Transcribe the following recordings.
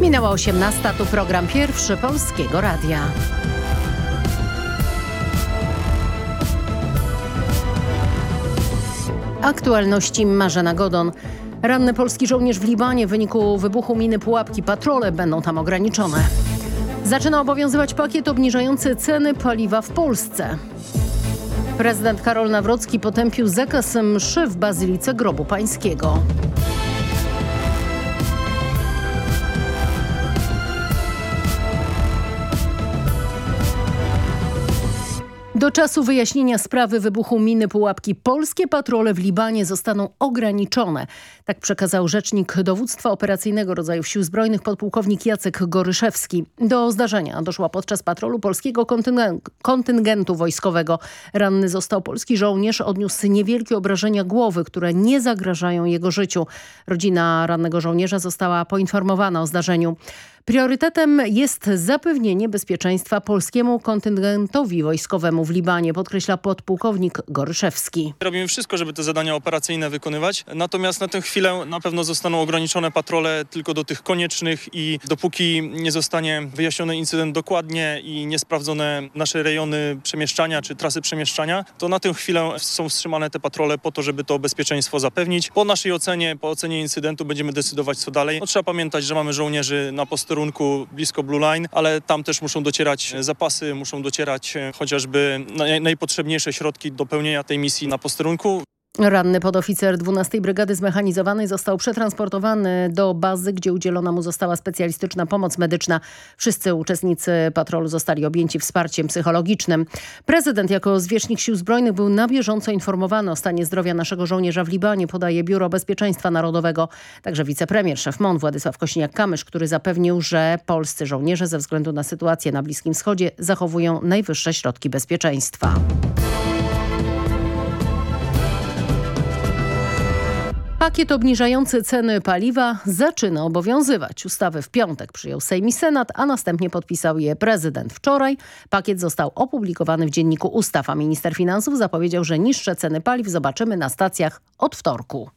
Minęła 18, tu program pierwszy Polskiego Radia. Aktualności Marzena Godon. Ranny polski żołnierz w Libanie w wyniku wybuchu miny Pułapki. Patrole będą tam ograniczone. Zaczyna obowiązywać pakiet obniżający ceny paliwa w Polsce. Prezydent Karol Nawrocki potępił zakaz mszy w Bazylice Grobu Pańskiego. Do czasu wyjaśnienia sprawy wybuchu miny Pułapki polskie patrole w Libanie zostaną ograniczone. Tak przekazał rzecznik dowództwa operacyjnego rodzajów sił zbrojnych podpułkownik Jacek Goryszewski. Do zdarzenia doszła podczas patrolu polskiego kontyngentu wojskowego. Ranny został polski żołnierz, odniósł niewielkie obrażenia głowy, które nie zagrażają jego życiu. Rodzina rannego żołnierza została poinformowana o zdarzeniu. Priorytetem jest zapewnienie bezpieczeństwa polskiemu kontyngentowi wojskowemu w Libanie, podkreśla podpułkownik Goryszewski. Robimy wszystko, żeby te zadania operacyjne wykonywać, natomiast na tę chwilę na pewno zostaną ograniczone patrole tylko do tych koniecznych i dopóki nie zostanie wyjaśniony incydent dokładnie i nie sprawdzone nasze rejony przemieszczania czy trasy przemieszczania, to na tę chwilę są wstrzymane te patrole po to, żeby to bezpieczeństwo zapewnić. Po naszej ocenie, po ocenie incydentu będziemy decydować co dalej. No, trzeba pamiętać, że mamy żołnierzy na posterunku posterunku blisko Blue Line, ale tam też muszą docierać zapasy, muszą docierać chociażby najpotrzebniejsze środki do pełnienia tej misji na posterunku. Ranny podoficer 12 Brygady Zmechanizowanej został przetransportowany do bazy, gdzie udzielona mu została specjalistyczna pomoc medyczna. Wszyscy uczestnicy patrolu zostali objęci wsparciem psychologicznym. Prezydent jako zwierzchnik sił zbrojnych był na bieżąco informowany o stanie zdrowia naszego żołnierza w Libanie, podaje Biuro Bezpieczeństwa Narodowego. Także wicepremier, szef MON Władysław Kośniak-Kamysz, który zapewnił, że polscy żołnierze ze względu na sytuację na Bliskim Wschodzie zachowują najwyższe środki bezpieczeństwa. Pakiet obniżający ceny paliwa zaczyna obowiązywać. Ustawę w piątek przyjął Sejm i Senat, a następnie podpisał je prezydent. Wczoraj pakiet został opublikowany w Dzienniku Ustaw, a minister finansów zapowiedział, że niższe ceny paliw zobaczymy na stacjach od wtorku.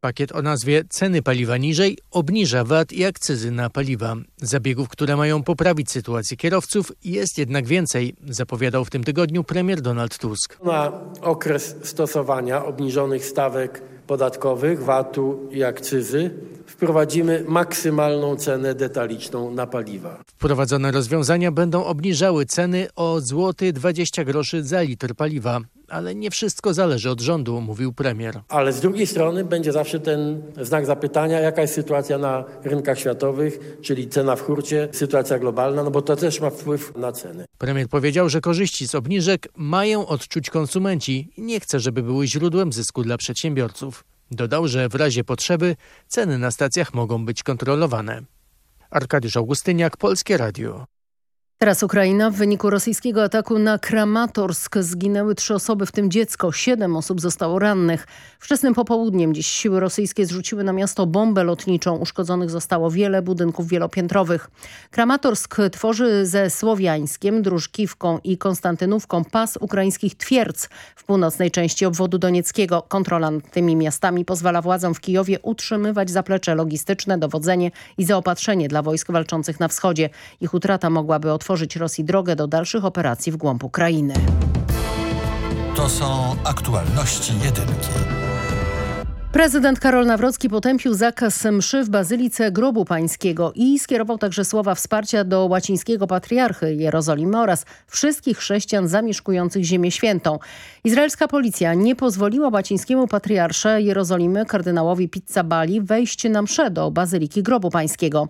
Pakiet o nazwie Ceny paliwa niżej obniża VAT i akcyzy na paliwa. Zabiegów, które mają poprawić sytuację kierowców jest jednak więcej, zapowiadał w tym tygodniu premier Donald Tusk. Na okres stosowania obniżonych stawek podatkowych, VAT-u i akcyzy wprowadzimy maksymalną cenę detaliczną na paliwa. Wprowadzone rozwiązania będą obniżały ceny o złoty 20 groszy za litr paliwa. Ale nie wszystko zależy od rządu, mówił premier. Ale z drugiej strony będzie zawsze ten znak zapytania, jaka jest sytuacja na rynkach światowych, czyli cena w hurcie, sytuacja globalna, no bo to też ma wpływ na ceny. Premier powiedział, że korzyści z obniżek mają odczuć konsumenci i nie chce, żeby były źródłem zysku dla przedsiębiorców. Dodał, że w razie potrzeby ceny na stacjach mogą być kontrolowane. Arkadiusz Augustyniak, Polskie Radio. Teraz Ukraina. W wyniku rosyjskiego ataku na Kramatorsk zginęły trzy osoby, w tym dziecko. Siedem osób zostało rannych. Wczesnym popołudniem dziś siły rosyjskie zrzuciły na miasto bombę lotniczą. Uszkodzonych zostało wiele budynków wielopiętrowych. Kramatorsk tworzy ze Słowiańskiem, Drużkiwką i Konstantynówką pas ukraińskich twierdz w północnej części obwodu donieckiego. Kontrola nad tymi miastami pozwala władzom w Kijowie utrzymywać zaplecze logistyczne, dowodzenie i zaopatrzenie dla wojsk walczących na wschodzie. Ich utrata mogłaby otworzyć otworzyć Rosji drogę do dalszych operacji w głąb Ukrainy. To są aktualności jedynki. Prezydent Karol Nawrocki potępił zakaz mszy w Bazylice Grobu Pańskiego i skierował także słowa wsparcia do łacińskiego patriarchy Jerozolimy oraz wszystkich chrześcijan zamieszkujących Ziemię Świętą. Izraelska policja nie pozwoliła łacińskiemu patriarsze Jerozolimy kardynałowi Pizzabali wejść na mszę do Bazyliki Grobu Pańskiego.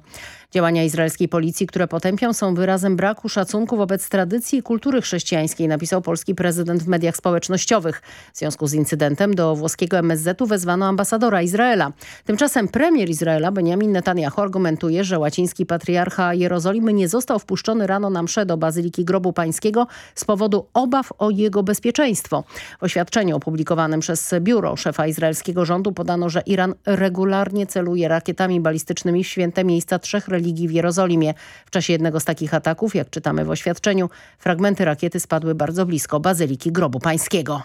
Działania izraelskiej policji, które potępią są wyrazem braku szacunku wobec tradycji i kultury chrześcijańskiej, napisał polski prezydent w mediach społecznościowych. W związku z incydentem do włoskiego MSZ-u wezwano ambasadora Izraela. Tymczasem premier Izraela Benjamin Netanyahu argumentuje, że łaciński patriarcha Jerozolimy nie został wpuszczony rano na mszę do Bazyliki Grobu Pańskiego z powodu obaw o jego bezpieczeństwo. W oświadczeniu opublikowanym przez biuro szefa izraelskiego rządu podano, że Iran regularnie celuje rakietami balistycznymi w święte miejsca trzech religii w Jerozolimie. W czasie jednego z takich ataków, jak czytamy w oświadczeniu, fragmenty rakiety spadły bardzo blisko Bazyliki Grobu Pańskiego.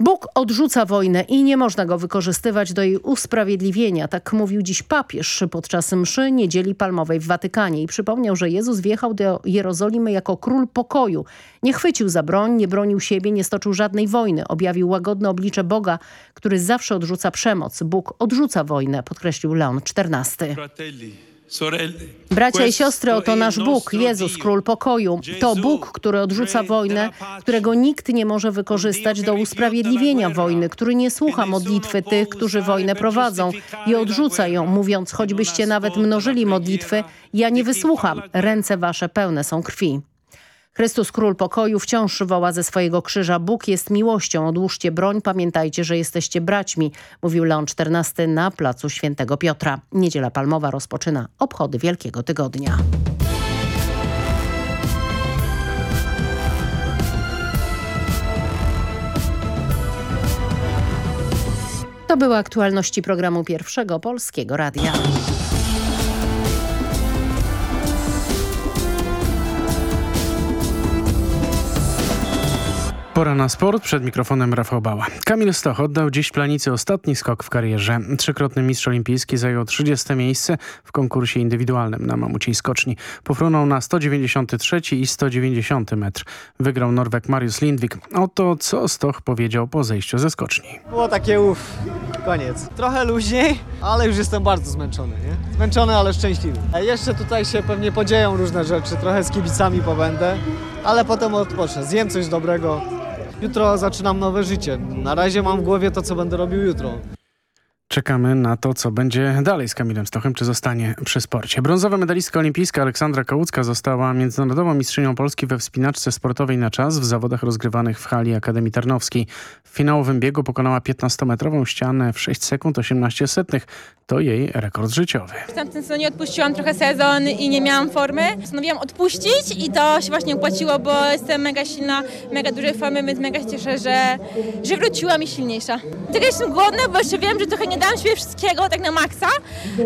Bóg odrzuca wojnę i nie można go wykorzystywać do jej usprawiedliwienia. Tak mówił dziś papież podczas mszy Niedzieli Palmowej w Watykanie i przypomniał, że Jezus wjechał do Jerozolimy jako król pokoju. Nie chwycił za broń, nie bronił siebie, nie stoczył żadnej wojny. Objawił łagodne oblicze Boga, który zawsze odrzuca przemoc. Bóg odrzuca wojnę, podkreślił Leon XIV. Bracia i siostry, oto nasz Bóg, Jezus, Król Pokoju. To Bóg, który odrzuca wojnę, którego nikt nie może wykorzystać do usprawiedliwienia wojny, który nie słucha modlitwy tych, którzy wojnę prowadzą i odrzuca ją, mówiąc, choćbyście nawet mnożyli modlitwy, ja nie wysłucham, ręce wasze pełne są krwi. Chrystus Król Pokoju wciąż woła ze swojego krzyża Bóg jest miłością, odłóżcie broń, pamiętajcie, że jesteście braćmi, mówił Leon XIV na placu Świętego Piotra. Niedziela Palmowa rozpoczyna obchody Wielkiego Tygodnia. To były aktualności programu Pierwszego Polskiego Radia. Pora na sport. Przed mikrofonem Rafał Bała. Kamil Stoch oddał dziś planicy ostatni skok w karierze. Trzykrotny mistrz olimpijski zajął 30 miejsce w konkursie indywidualnym na mamuciej skoczni. Pofrunął na 193 i 190 metr. Wygrał Norweg Mariusz Lindwik. Oto co Stoch powiedział po zejściu ze skoczni. Było takie uff, koniec. Trochę luźniej, ale już jestem bardzo zmęczony, nie? Zmęczony, ale szczęśliwy. A jeszcze tutaj się pewnie podzieją różne rzeczy, trochę z kibicami pobędę, ale potem odpocznę, zjem coś dobrego. Jutro zaczynam nowe życie. Na razie mam w głowie to, co będę robił jutro. Czekamy na to, co będzie dalej z Kamilem Stochem, czy zostanie przy sporcie. Brązowa medalistka olimpijska Aleksandra Kałucka została międzynarodową mistrzynią Polski we wspinaczce sportowej na czas w zawodach rozgrywanych w hali Akademii Tarnowskiej. W finałowym biegu pokonała 15-metrową ścianę w 6 sekund 18 setnych. To jej rekord życiowy. W tamtym sezonie odpuściłam trochę sezon i nie miałam formy. Postanowiłam odpuścić i to się właśnie opłaciło, bo jestem mega silna, mega dużej formy, więc mega się cieszę, że, że wróciłam i silniejsza. Tylko jestem głodna, bo jeszcze wiem, że trochę nie dałam siebie wszystkiego tak na maksa,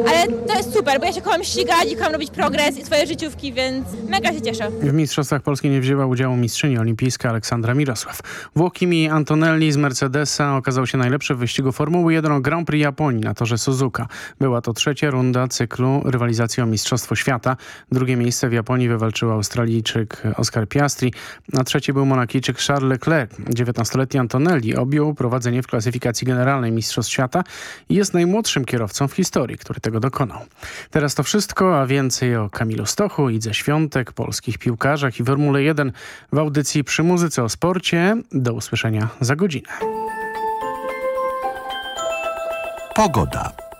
ale to jest super, bo ja się kocham ścigać i kocham robić progres i swoje życiówki, więc mega się cieszę. W Mistrzostwach Polski nie wzięła udziału mistrzyni olimpijska Aleksandra Mirosław. Włokimi Antonelli z Mercedesa okazał się najlepszy w wyścigu Formuły 1 Grand Prix Japonii na torze Suzuka. Była to trzecia runda cyklu rywalizacji o Mistrzostwo Świata. Drugie miejsce w Japonii wywalczył Australijczyk Oscar Piastri, a trzeci był Monakijczyk Charles Leclerc. 19-letni Antonelli objął prowadzenie w klasyfikacji generalnej Mistrzostw Świata i jest najmłodszym kierowcą w historii, który tego dokonał. Teraz to wszystko, a więcej o Kamilu Stochu, Idze Świątek, polskich piłkarzach i Formule 1 w audycji przy muzyce o sporcie. Do usłyszenia za godzinę. Pogoda.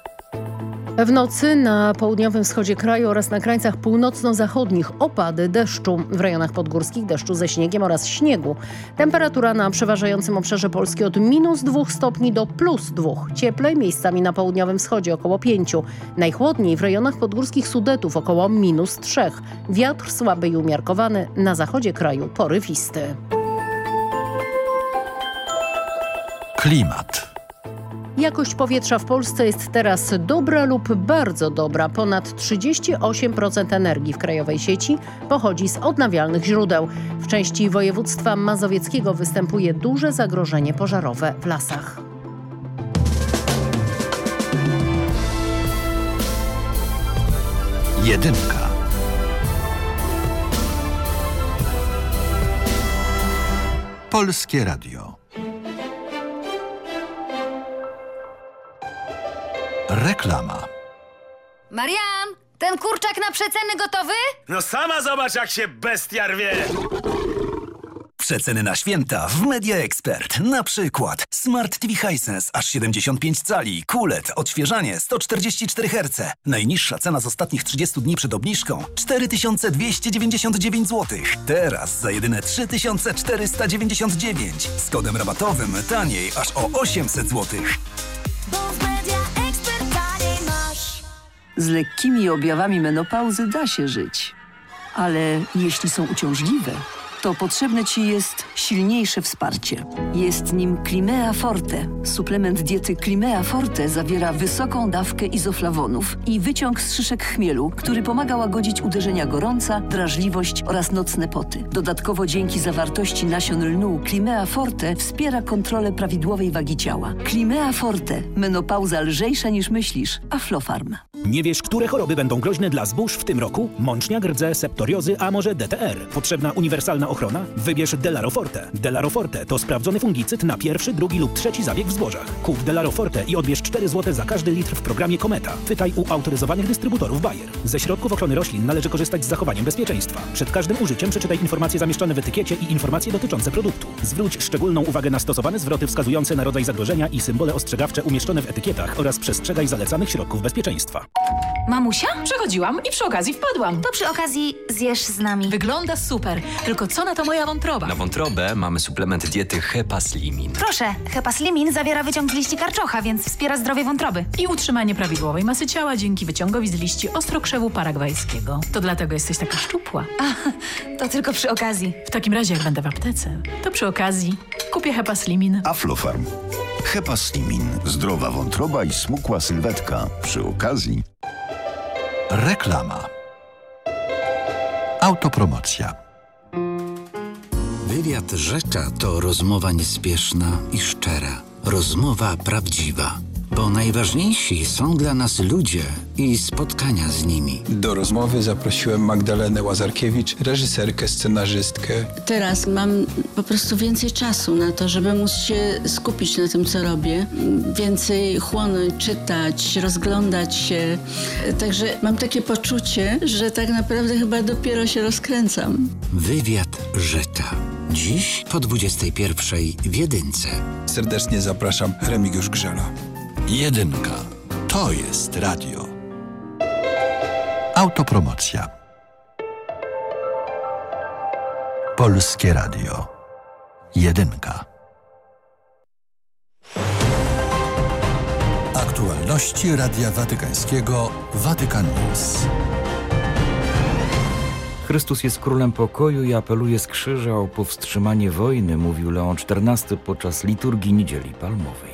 W nocy na południowym wschodzie kraju oraz na krańcach północno-zachodnich opady deszczu. W rejonach podgórskich deszczu ze śniegiem oraz śniegu. Temperatura na przeważającym obszarze Polski od minus 2 stopni do plus 2. Cieplej miejscami na południowym wschodzie około 5. Najchłodniej w rejonach podgórskich Sudetów około minus 3. Wiatr słaby i umiarkowany. Na zachodzie kraju porywisty. Klimat. Jakość powietrza w Polsce jest teraz dobra lub bardzo dobra. Ponad 38% energii w krajowej sieci pochodzi z odnawialnych źródeł. W części województwa mazowieckiego występuje duże zagrożenie pożarowe w lasach. Jedynka. Polskie Radio. Reklama. Marian, ten kurczak na przeceny gotowy? No sama zobacz, jak się bestia rwie! Przeceny na święta w Media Expert. Na przykład Smart TV Hisense aż 75 cali, QLED, odświeżanie 144 Hz. Najniższa cena z ostatnich 30 dni przed obniżką 4299 zł. Teraz za jedyne 3499. Z kodem rabatowym taniej aż o 800 zł. Z lekkimi objawami menopauzy da się żyć. Ale jeśli są uciążliwe, to potrzebne Ci jest silniejsze wsparcie. Jest nim Climea Forte. Suplement diety Climea Forte zawiera wysoką dawkę izoflawonów i wyciąg z szyszek chmielu, który pomaga łagodzić uderzenia gorąca, drażliwość oraz nocne poty. Dodatkowo dzięki zawartości nasion lnu Climea Forte wspiera kontrolę prawidłowej wagi ciała. Climea Forte. Menopauza lżejsza niż myślisz. Aflofarm. Nie wiesz, które choroby będą groźne dla zbóż w tym roku? Mączniak, rdze, septoriozy, a może DTR? Potrzebna uniwersalna ochrona? Wybierz Delaroforte. Delaroforte to sprawdzony fungicyd na pierwszy, drugi lub trzeci zabieg w zbożach. Kup Delaroforte i odbierz 4 zł za każdy litr w programie Kometa. Pytaj u autoryzowanych dystrybutorów Bayer. Ze środków ochrony roślin należy korzystać z zachowaniem bezpieczeństwa. Przed każdym użyciem przeczytaj informacje zamieszczone w etykiecie i informacje dotyczące produktu. Zwróć szczególną uwagę na stosowane zwroty wskazujące na rodzaj zagrożenia i symbole ostrzegawcze umieszczone w etykietach oraz przestrzegaj zalecanych środków bezpieczeństwa. Mamusia? Przechodziłam i przy okazji wpadłam. To przy okazji zjesz z nami. Wygląda super, tylko co na to moja wątroba? Na wątrobę mamy suplement diety Hepaslimin. Proszę, Hepaslimin zawiera wyciąg z liści karczocha, więc wspiera zdrowie wątroby. I utrzymanie prawidłowej masy ciała dzięki wyciągowi z liści ostrokrzewu paragwajskiego. To dlatego jesteś taka szczupła. A, to tylko przy okazji. W takim razie, jak będę w aptece, to przy okazji kupię Hepaslimin. Aflofarm. Hepaslimin. Zdrowa wątroba i smukła sylwetka. Przy okazji Reklama. Autopromocja. Wywiad Rzecza to rozmowa niespieszna i szczera. Rozmowa prawdziwa. Bo najważniejsi są dla nas ludzie i spotkania z nimi. Do rozmowy zaprosiłem Magdalenę Łazarkiewicz, reżyserkę, scenarzystkę. Teraz mam po prostu więcej czasu na to, żeby móc się skupić na tym, co robię. Więcej chłonąć, czytać, rozglądać się. Także mam takie poczucie, że tak naprawdę chyba dopiero się rozkręcam. Wywiad Rzecza. Dziś po 21 w Jedynce. Serdecznie zapraszam Remigiusz Grzela. Jedynka. To jest radio. Autopromocja. Polskie Radio. Jedynka. Aktualności Radia Watykańskiego Watykan News. Chrystus jest królem pokoju i apeluje z krzyża o powstrzymanie wojny, mówił Leon XIV podczas liturgii Niedzieli Palmowej.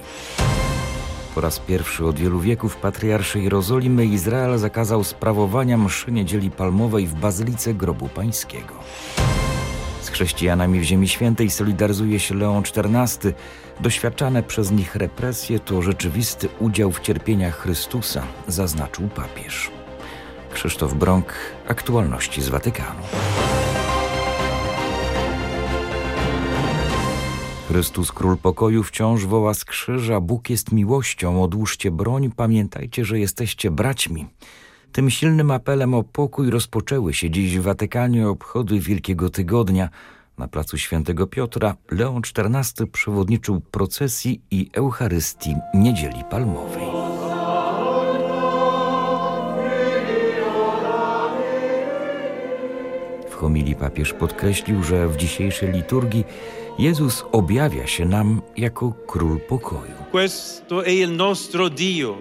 Po raz pierwszy od wielu wieków patriarszy Jerozolimy Izrael zakazał sprawowania mszy Niedzieli Palmowej w Bazylice Grobu Pańskiego. Z chrześcijanami w Ziemi Świętej solidaryzuje się Leon XIV. Doświadczane przez nich represje to rzeczywisty udział w cierpieniach Chrystusa, zaznaczył papież. Krzysztof Brąk, aktualności z Watykanu. Chrystus Król Pokoju wciąż woła z krzyża, Bóg jest miłością, odłóżcie broń, pamiętajcie, że jesteście braćmi. Tym silnym apelem o pokój rozpoczęły się dziś w Watykanie obchody Wielkiego Tygodnia. Na placu Świętego Piotra Leon XIV przewodniczył procesji i Eucharystii Niedzieli Palmowej. W homilii papież podkreślił, że w dzisiejszej liturgii Jezus objawia się nam jako Król Pokoju. Questo è il nostro Dio,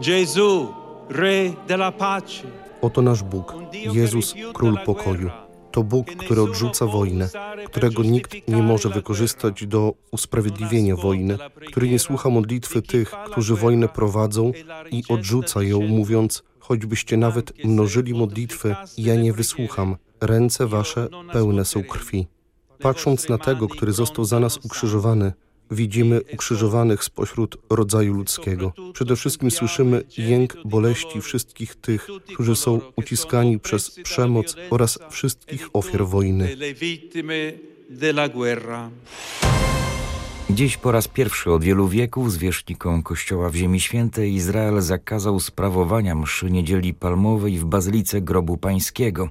Gesù, Re della pace. Oto nasz Bóg, Jezus, Król Pokoju. To Bóg, który odrzuca wojnę, którego nikt nie może wykorzystać do usprawiedliwienia wojny, który nie słucha modlitwy tych, którzy wojnę prowadzą i odrzuca ją, mówiąc, choćbyście nawet mnożyli modlitwy, ja nie wysłucham, ręce wasze pełne są krwi. Patrząc na tego, który został za nas ukrzyżowany, widzimy ukrzyżowanych spośród rodzaju ludzkiego. Przede wszystkim słyszymy jęk boleści wszystkich tych, którzy są uciskani przez przemoc oraz wszystkich ofiar wojny. Dziś po raz pierwszy od wielu wieków zwierzchnikom Kościoła w Ziemi Świętej Izrael zakazał sprawowania mszy Niedzieli Palmowej w Bazylice Grobu Pańskiego.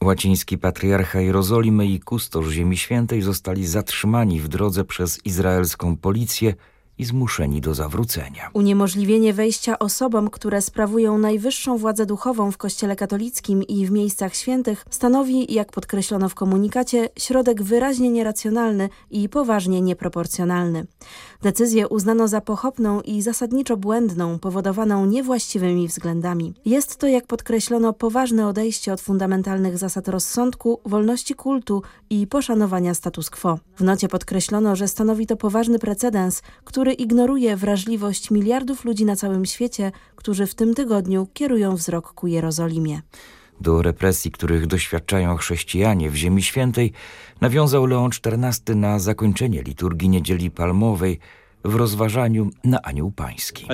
Łaciński patriarcha Jerozolimy i kustosz Ziemi Świętej zostali zatrzymani w drodze przez izraelską policję i zmuszeni do zawrócenia. Uniemożliwienie wejścia osobom, które sprawują najwyższą władzę duchową w Kościele katolickim i w miejscach świętych, stanowi, jak podkreślono w komunikacie, środek wyraźnie nieracjonalny i poważnie nieproporcjonalny. Decyzję uznano za pochopną i zasadniczo błędną, powodowaną niewłaściwymi względami. Jest to, jak podkreślono, poważne odejście od fundamentalnych zasad rozsądku, wolności kultu i poszanowania status quo. W nocie podkreślono, że stanowi to poważny precedens, który ignoruje wrażliwość miliardów ludzi na całym świecie, którzy w tym tygodniu kierują wzrok ku Jerozolimie. Do represji, których doświadczają chrześcijanie w Ziemi Świętej, nawiązał Leon XIV na zakończenie liturgii Niedzieli Palmowej w rozważaniu na Anioł Pański.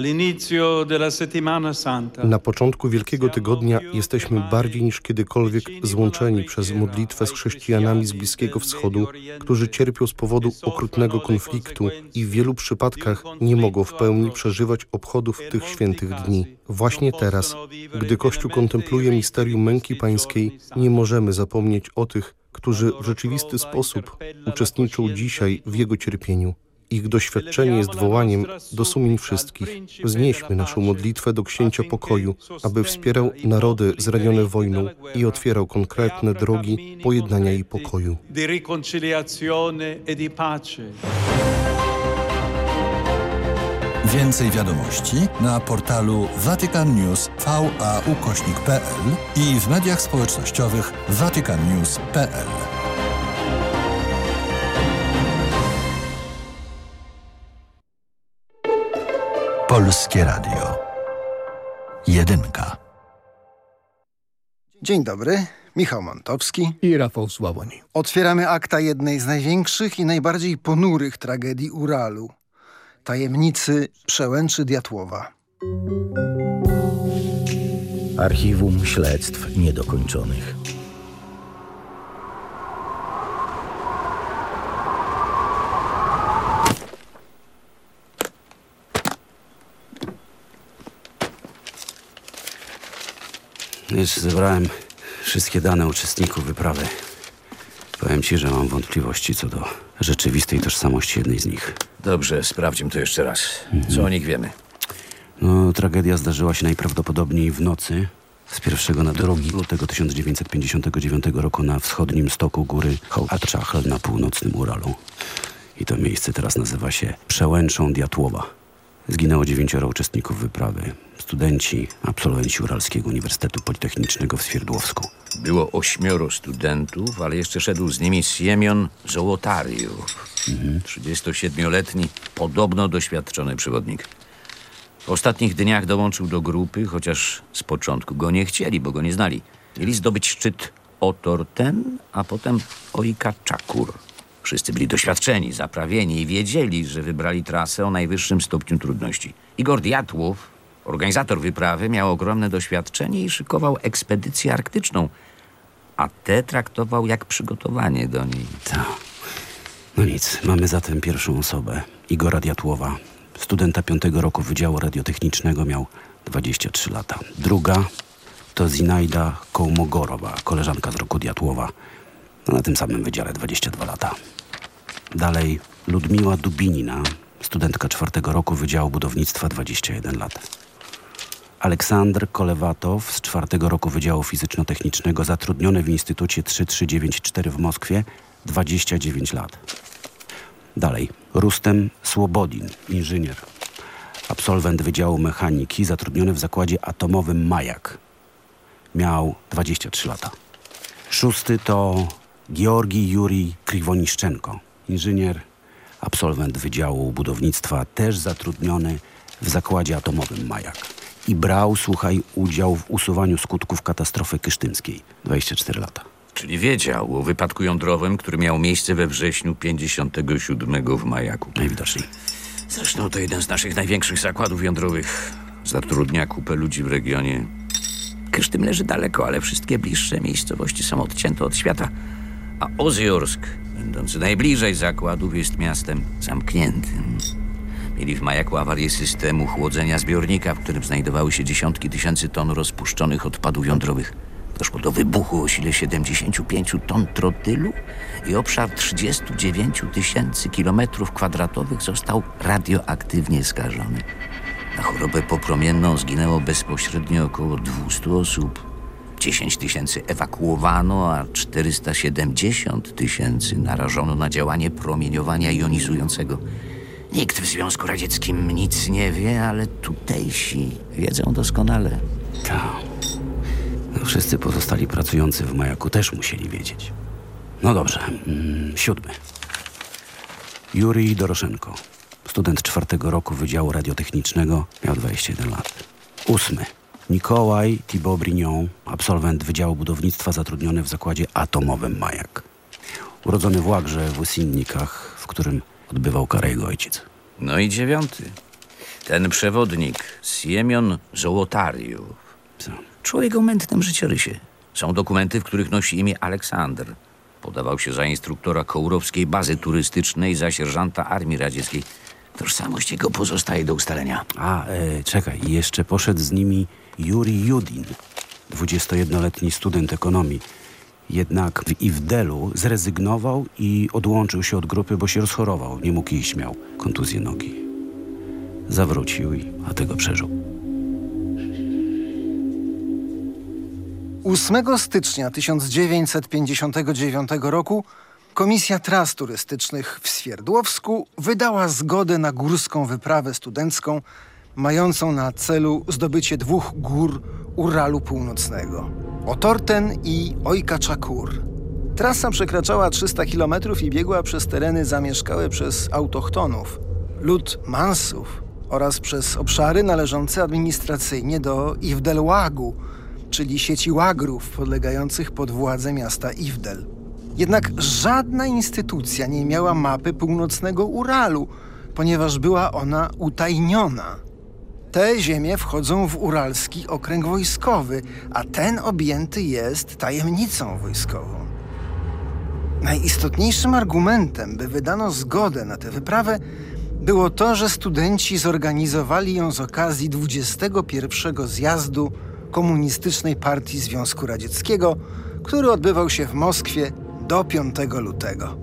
Na początku Wielkiego Tygodnia jesteśmy bardziej niż kiedykolwiek złączeni przez modlitwę z chrześcijanami z Bliskiego Wschodu, którzy cierpią z powodu okrutnego konfliktu i w wielu przypadkach nie mogą w pełni przeżywać obchodów tych świętych dni. Właśnie teraz, gdy Kościół kontempluje misterium męki pańskiej, nie możemy zapomnieć o tych, którzy w rzeczywisty sposób uczestniczą dzisiaj w Jego cierpieniu. Ich doświadczenie jest wołaniem do sumień wszystkich. Wznieśmy naszą modlitwę do Księcia Pokoju, aby wspierał narody zranione wojną i otwierał konkretne drogi pojednania i pokoju. Więcej wiadomości na portalu Vatican News ukośnik.pl i w mediach społecznościowych vaticannews.pl. Polskie Radio. Jedynka. Dzień dobry, Michał Montowski i Rafał Sławoń. Otwieramy akta jednej z największych i najbardziej ponurych tragedii Uralu. Tajemnicy przełęczy Diatłowa. Archiwum Śledztw Niedokończonych. Już zebrałem wszystkie dane uczestników wyprawy. Powiem ci, że mam wątpliwości co do rzeczywistej tożsamości jednej z nich. Dobrze, sprawdźmy to jeszcze raz. Co o nich wiemy? No, tragedia zdarzyła się najprawdopodobniej w nocy z 1 na 2 lutego 1959 roku na wschodnim stoku góry Hołaczachl na północnym Uralu. I to miejsce teraz nazywa się Przełęczą Diatłowa. Zginęło dziewięcioro uczestników wyprawy. Studenci, absolwenci Uralskiego Uniwersytetu Politechnicznego w Swierdłowsku. Było ośmioro studentów, ale jeszcze szedł z nimi Siemion Żołotariów. 37-letni, podobno doświadczony przewodnik. W ostatnich dniach dołączył do grupy, chociaż z początku go nie chcieli, bo go nie znali. Mieli zdobyć szczyt Otorten, a potem Oika Czakur. Wszyscy byli doświadczeni, zaprawieni i wiedzieli, że wybrali trasę o najwyższym stopniu trudności. Igor Diatłow, organizator wyprawy, miał ogromne doświadczenie i szykował ekspedycję arktyczną, a te traktował jak przygotowanie do niej. Tak. No nic, mamy zatem pierwszą osobę, Igora Diatłowa, studenta piątego roku Wydziału Radiotechnicznego, miał 23 lata. Druga to Zinajda Kołmogorowa, koleżanka z roku Diatłowa, na tym samym wydziale 22 lata. Dalej Ludmiła Dubinina, studentka czwartego roku Wydziału Budownictwa 21 lat. Aleksander Kolewatow z czwartego roku Wydziału Fizyczno-Technicznego, zatrudniony w Instytucie 3394 w Moskwie, 29 lat. Dalej Rustem Słobodin, inżynier, absolwent Wydziału Mechaniki, zatrudniony w zakładzie atomowym Majak. Miał 23 lata. Szósty to Georgi Juri Kriwoniszczenko, inżynier, absolwent Wydziału Budownictwa, też zatrudniony w zakładzie atomowym Majak. I brał, słuchaj, udział w usuwaniu skutków katastrofy kysztymskiej. 24 lata. Czyli wiedział o wypadku jądrowym, który miał miejsce we wrześniu 57 w Majaku. Najwidoczniej. Zresztą to jeden z naszych największych zakładów jądrowych. Zatrudnia kupę ludzi w regionie. Kysztym leży daleko, ale wszystkie bliższe miejscowości są odcięte od świata. A Oziorsk, będący najbliżej zakładów, jest miastem zamkniętym. Mieli w Majaku awarię systemu chłodzenia zbiornika, w którym znajdowały się dziesiątki tysięcy ton rozpuszczonych odpadów jądrowych. Doszło do wybuchu o sile 75 ton trotylu i obszar 39 tysięcy kilometrów kwadratowych został radioaktywnie skażony. Na chorobę popromienną zginęło bezpośrednio około 200 osób. 10 tysięcy ewakuowano, a 470 tysięcy narażono na działanie promieniowania jonizującego. Nikt w Związku Radzieckim nic nie wie, ale tutejsi wiedzą doskonale. Tak. No, wszyscy pozostali pracujący w majaku też musieli wiedzieć. No dobrze, mm, siódmy. Jurij Doroszenko, student czwartego roku Wydziału Radiotechnicznego, miał 21 lat. Ósmy. Nikołaj Thibaut Brignon, absolwent Wydziału Budownictwa zatrudniony w zakładzie atomowym Majak. Urodzony w Łagrze w Łysinnikach, w którym odbywał karę jego ojciec. No i dziewiąty. Ten przewodnik, Siemion Żołotariów. Człowiek o mętnym życiorysie. Są dokumenty, w których nosi imię Aleksander. Podawał się za instruktora kołrowskiej bazy turystycznej, za sierżanta Armii Radzieckiej. Tożsamość jego pozostaje do ustalenia. A, e, czekaj, jeszcze poszedł z nimi Juri Judin, 21-letni student ekonomii. Jednak w Iwdelu zrezygnował i odłączył się od grupy, bo się rozchorował. Nie mógł iść, miał kontuzję nogi. Zawrócił, a tego przeżył. 8 stycznia 1959 roku Komisja Tras Turystycznych w Swierdłowsku wydała zgodę na górską wyprawę studencką mającą na celu zdobycie dwóch gór Uralu Północnego. Otorten i Ojkaczakur. Trasa przekraczała 300 km i biegła przez tereny zamieszkałe przez autochtonów, lud Mansów oraz przez obszary należące administracyjnie do Iwdelłagu, czyli sieci łagrów podlegających pod władzę miasta Iwdel. Jednak żadna instytucja nie miała mapy północnego Uralu, ponieważ była ona utajniona. Te ziemie wchodzą w Uralski Okręg Wojskowy, a ten objęty jest tajemnicą wojskową. Najistotniejszym argumentem, by wydano zgodę na tę wyprawę, było to, że studenci zorganizowali ją z okazji 21 zjazdu Komunistycznej Partii Związku Radzieckiego, który odbywał się w Moskwie do 5 lutego.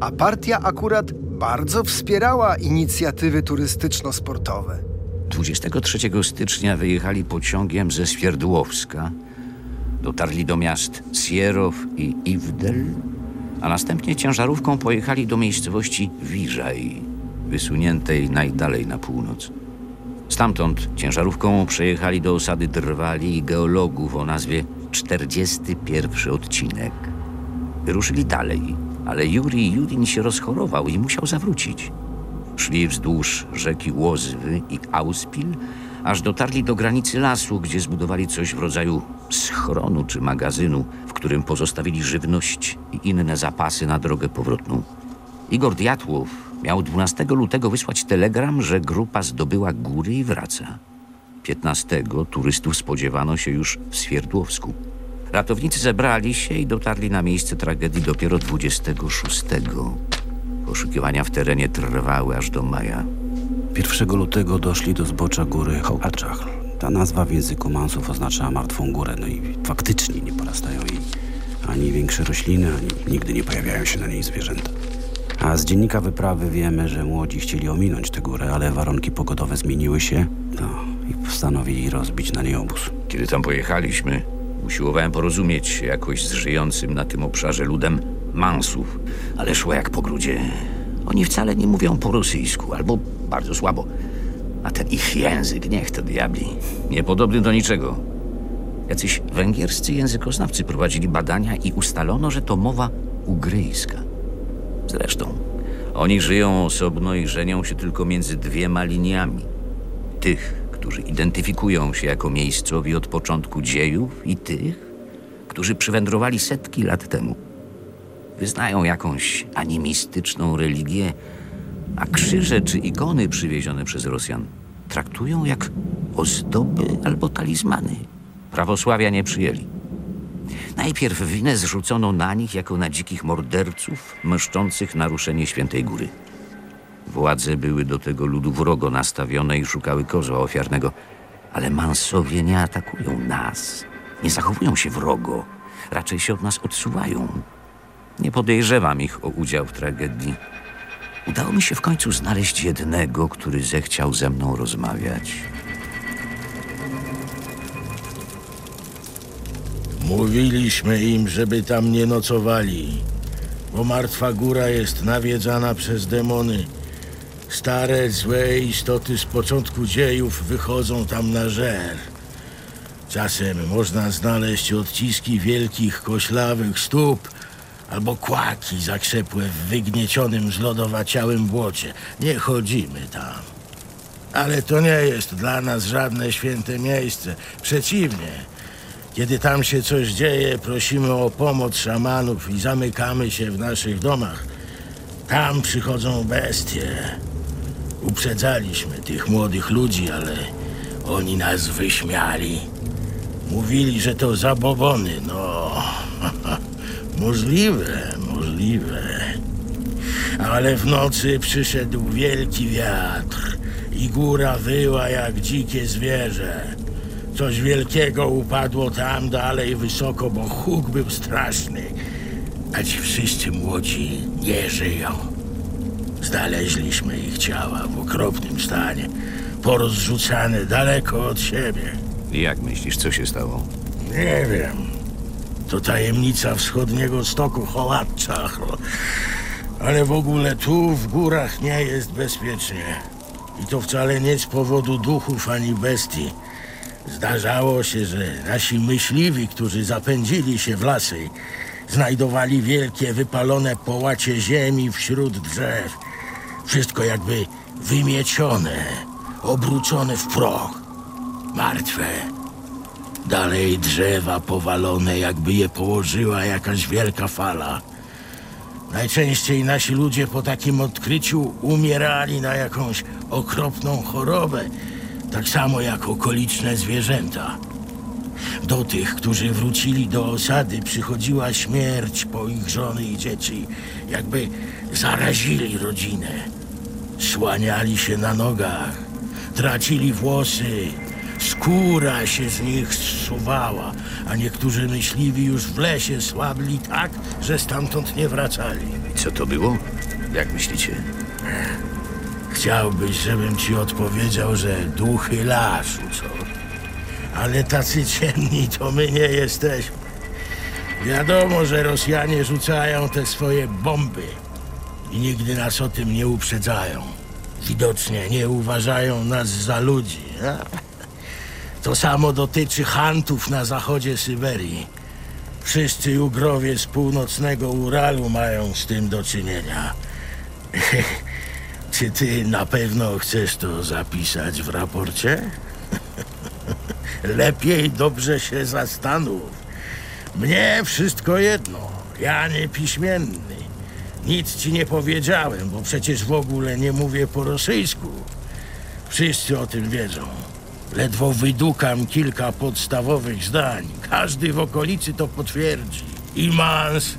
A partia akurat bardzo wspierała inicjatywy turystyczno-sportowe. 23 stycznia wyjechali pociągiem ze Swierdłowska, dotarli do miast Sierow i Iwdel, a następnie ciężarówką pojechali do miejscowości Wiżaj, wysuniętej najdalej na północ. Stamtąd ciężarówką przejechali do osady Drwali i geologów o nazwie 41 odcinek. Wyruszyli dalej, ale Juri Judin się rozchorował i musiał zawrócić. Szli wzdłuż rzeki Łozwy i Auspil, aż dotarli do granicy lasu, gdzie zbudowali coś w rodzaju schronu czy magazynu, w którym pozostawili żywność i inne zapasy na drogę powrotną. Igor Diatłow miał 12 lutego wysłać telegram, że grupa zdobyła góry i wraca. 15 turystów spodziewano się już w Swierdłowsku. Ratownicy zebrali się i dotarli na miejsce tragedii dopiero 26. Poszukiwania w terenie trwały aż do maja. 1 lutego doszli do zbocza góry Hołaczachl. Ta nazwa w języku Mansów oznacza martwą górę, no i faktycznie nie porastają jej ani większe rośliny, ani nigdy nie pojawiają się na niej zwierzęta. A z dziennika wyprawy wiemy, że młodzi chcieli ominąć tę górę, ale warunki pogodowe zmieniły się no, i postanowili rozbić na niej obóz. Kiedy tam pojechaliśmy, usiłowałem porozumieć się jakoś z żyjącym na tym obszarze ludem Mansów, ale szło jak po grudzie. Oni wcale nie mówią po rosyjsku, albo bardzo słabo. A ten ich język, niech to diabli, niepodobny do niczego. Jacyś węgierscy językoznawcy prowadzili badania i ustalono, że to mowa ugryjska. Zresztą, oni żyją osobno i żenią się tylko między dwiema liniami. Tych, którzy identyfikują się jako miejscowi od początku dziejów i tych, którzy przywędrowali setki lat temu. Wyznają jakąś animistyczną religię, a krzyże czy ikony przywiezione przez Rosjan traktują jak ozdoby albo talizmany. Prawosławia nie przyjęli. Najpierw winę zrzucono na nich jako na dzikich morderców mszczących naruszenie Świętej Góry. Władze były do tego ludu wrogo nastawione i szukały kozła ofiarnego, ale Mansowie nie atakują nas, nie zachowują się wrogo, raczej się od nas odsuwają. Nie podejrzewam ich o udział w tragedii. Udało mi się w końcu znaleźć jednego, który zechciał ze mną rozmawiać. Mówiliśmy im, żeby tam nie nocowali, bo martwa góra jest nawiedzana przez demony. Stare, złe istoty z początku dziejów wychodzą tam na żer. Czasem można znaleźć odciski wielkich, koślawych stóp albo kłaki zakrzepłe w wygniecionym, zlodowaciałym błocie. Nie chodzimy tam. Ale to nie jest dla nas żadne święte miejsce. Przeciwnie. Kiedy tam się coś dzieje, prosimy o pomoc szamanów i zamykamy się w naszych domach. Tam przychodzą bestie. Uprzedzaliśmy tych młodych ludzi, ale oni nas wyśmiali. Mówili, że to zabobony. No, możliwe, możliwe. Ale w nocy przyszedł wielki wiatr i góra wyła jak dzikie zwierzę. Coś wielkiego upadło tam dalej wysoko, bo huk był straszny. A ci wszyscy młodzi nie żyją. Znaleźliśmy ich ciała w okropnym stanie, porozrzucane daleko od siebie. Jak myślisz, co się stało? Nie wiem. To tajemnica wschodniego stoku Hoładcza. Ale w ogóle tu w górach nie jest bezpiecznie. I to wcale nie z powodu duchów ani bestii. Zdarzało się, że nasi myśliwi, którzy zapędzili się w lasy, znajdowali wielkie, wypalone połacie ziemi wśród drzew. Wszystko jakby wymiecione, obrócone w proch. Martwe. Dalej drzewa powalone, jakby je położyła jakaś wielka fala. Najczęściej nasi ludzie po takim odkryciu umierali na jakąś okropną chorobę, tak samo jak okoliczne zwierzęta. Do tych, którzy wrócili do osady, przychodziła śmierć po ich żony i dzieci, jakby zarazili rodzinę. Słaniali się na nogach, tracili włosy, skóra się z nich zsuwała, a niektórzy myśliwi już w lesie słabli tak, że stamtąd nie wracali. I co to było? Jak myślicie? Chciałbyś, żebym ci odpowiedział, że duchy lasu, co? Ale tacy ciemni to my nie jesteśmy. Wiadomo, że Rosjanie rzucają te swoje bomby i nigdy nas o tym nie uprzedzają. Widocznie nie uważają nas za ludzi. A? To samo dotyczy Hantów na zachodzie Syberii. Wszyscy ugrowie z północnego Uralu mają z tym do czynienia. Czy ty na pewno chcesz to zapisać w raporcie? Lepiej dobrze się zastanów. Mnie wszystko jedno. Ja nie piśmienny. Nic ci nie powiedziałem, bo przecież w ogóle nie mówię po rosyjsku. Wszyscy o tym wiedzą. Ledwo wydukam kilka podstawowych zdań. Każdy w okolicy to potwierdzi. I Mans,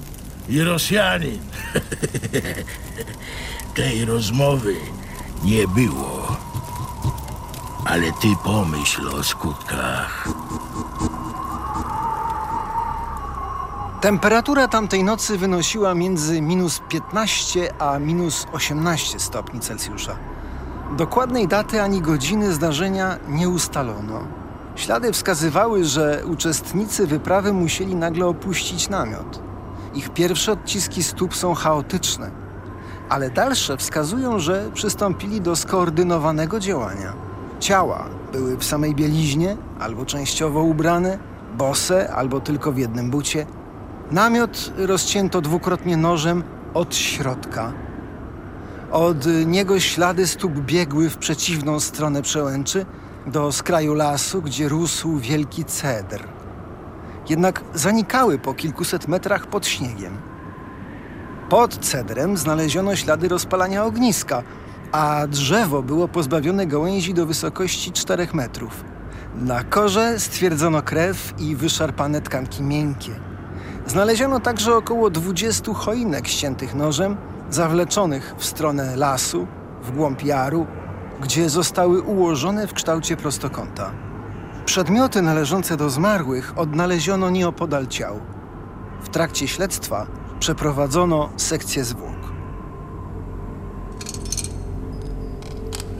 i Rosjanin. Tej rozmowy nie było. Ale ty pomyśl o skutkach. Temperatura tamtej nocy wynosiła między minus 15 a minus 18 stopni Celsjusza. Dokładnej daty ani godziny zdarzenia nie ustalono. Ślady wskazywały, że uczestnicy wyprawy musieli nagle opuścić namiot. Ich pierwsze odciski stóp są chaotyczne, ale dalsze wskazują, że przystąpili do skoordynowanego działania. Ciała były w samej bieliźnie, albo częściowo ubrane, bose, albo tylko w jednym bucie. Namiot rozcięto dwukrotnie nożem od środka. Od niego ślady stóp biegły w przeciwną stronę przełęczy, do skraju lasu, gdzie rósł wielki cedr. Jednak zanikały po kilkuset metrach pod śniegiem. Pod cedrem znaleziono ślady rozpalania ogniska, a drzewo było pozbawione gałęzi do wysokości 4 metrów. Na korze stwierdzono krew i wyszarpane tkanki miękkie. Znaleziono także około 20 choinek ściętych nożem, zawleczonych w stronę lasu, w głąb jaru, gdzie zostały ułożone w kształcie prostokąta. Przedmioty należące do zmarłych odnaleziono nieopodal ciał. W trakcie śledztwa przeprowadzono sekcję zwłok.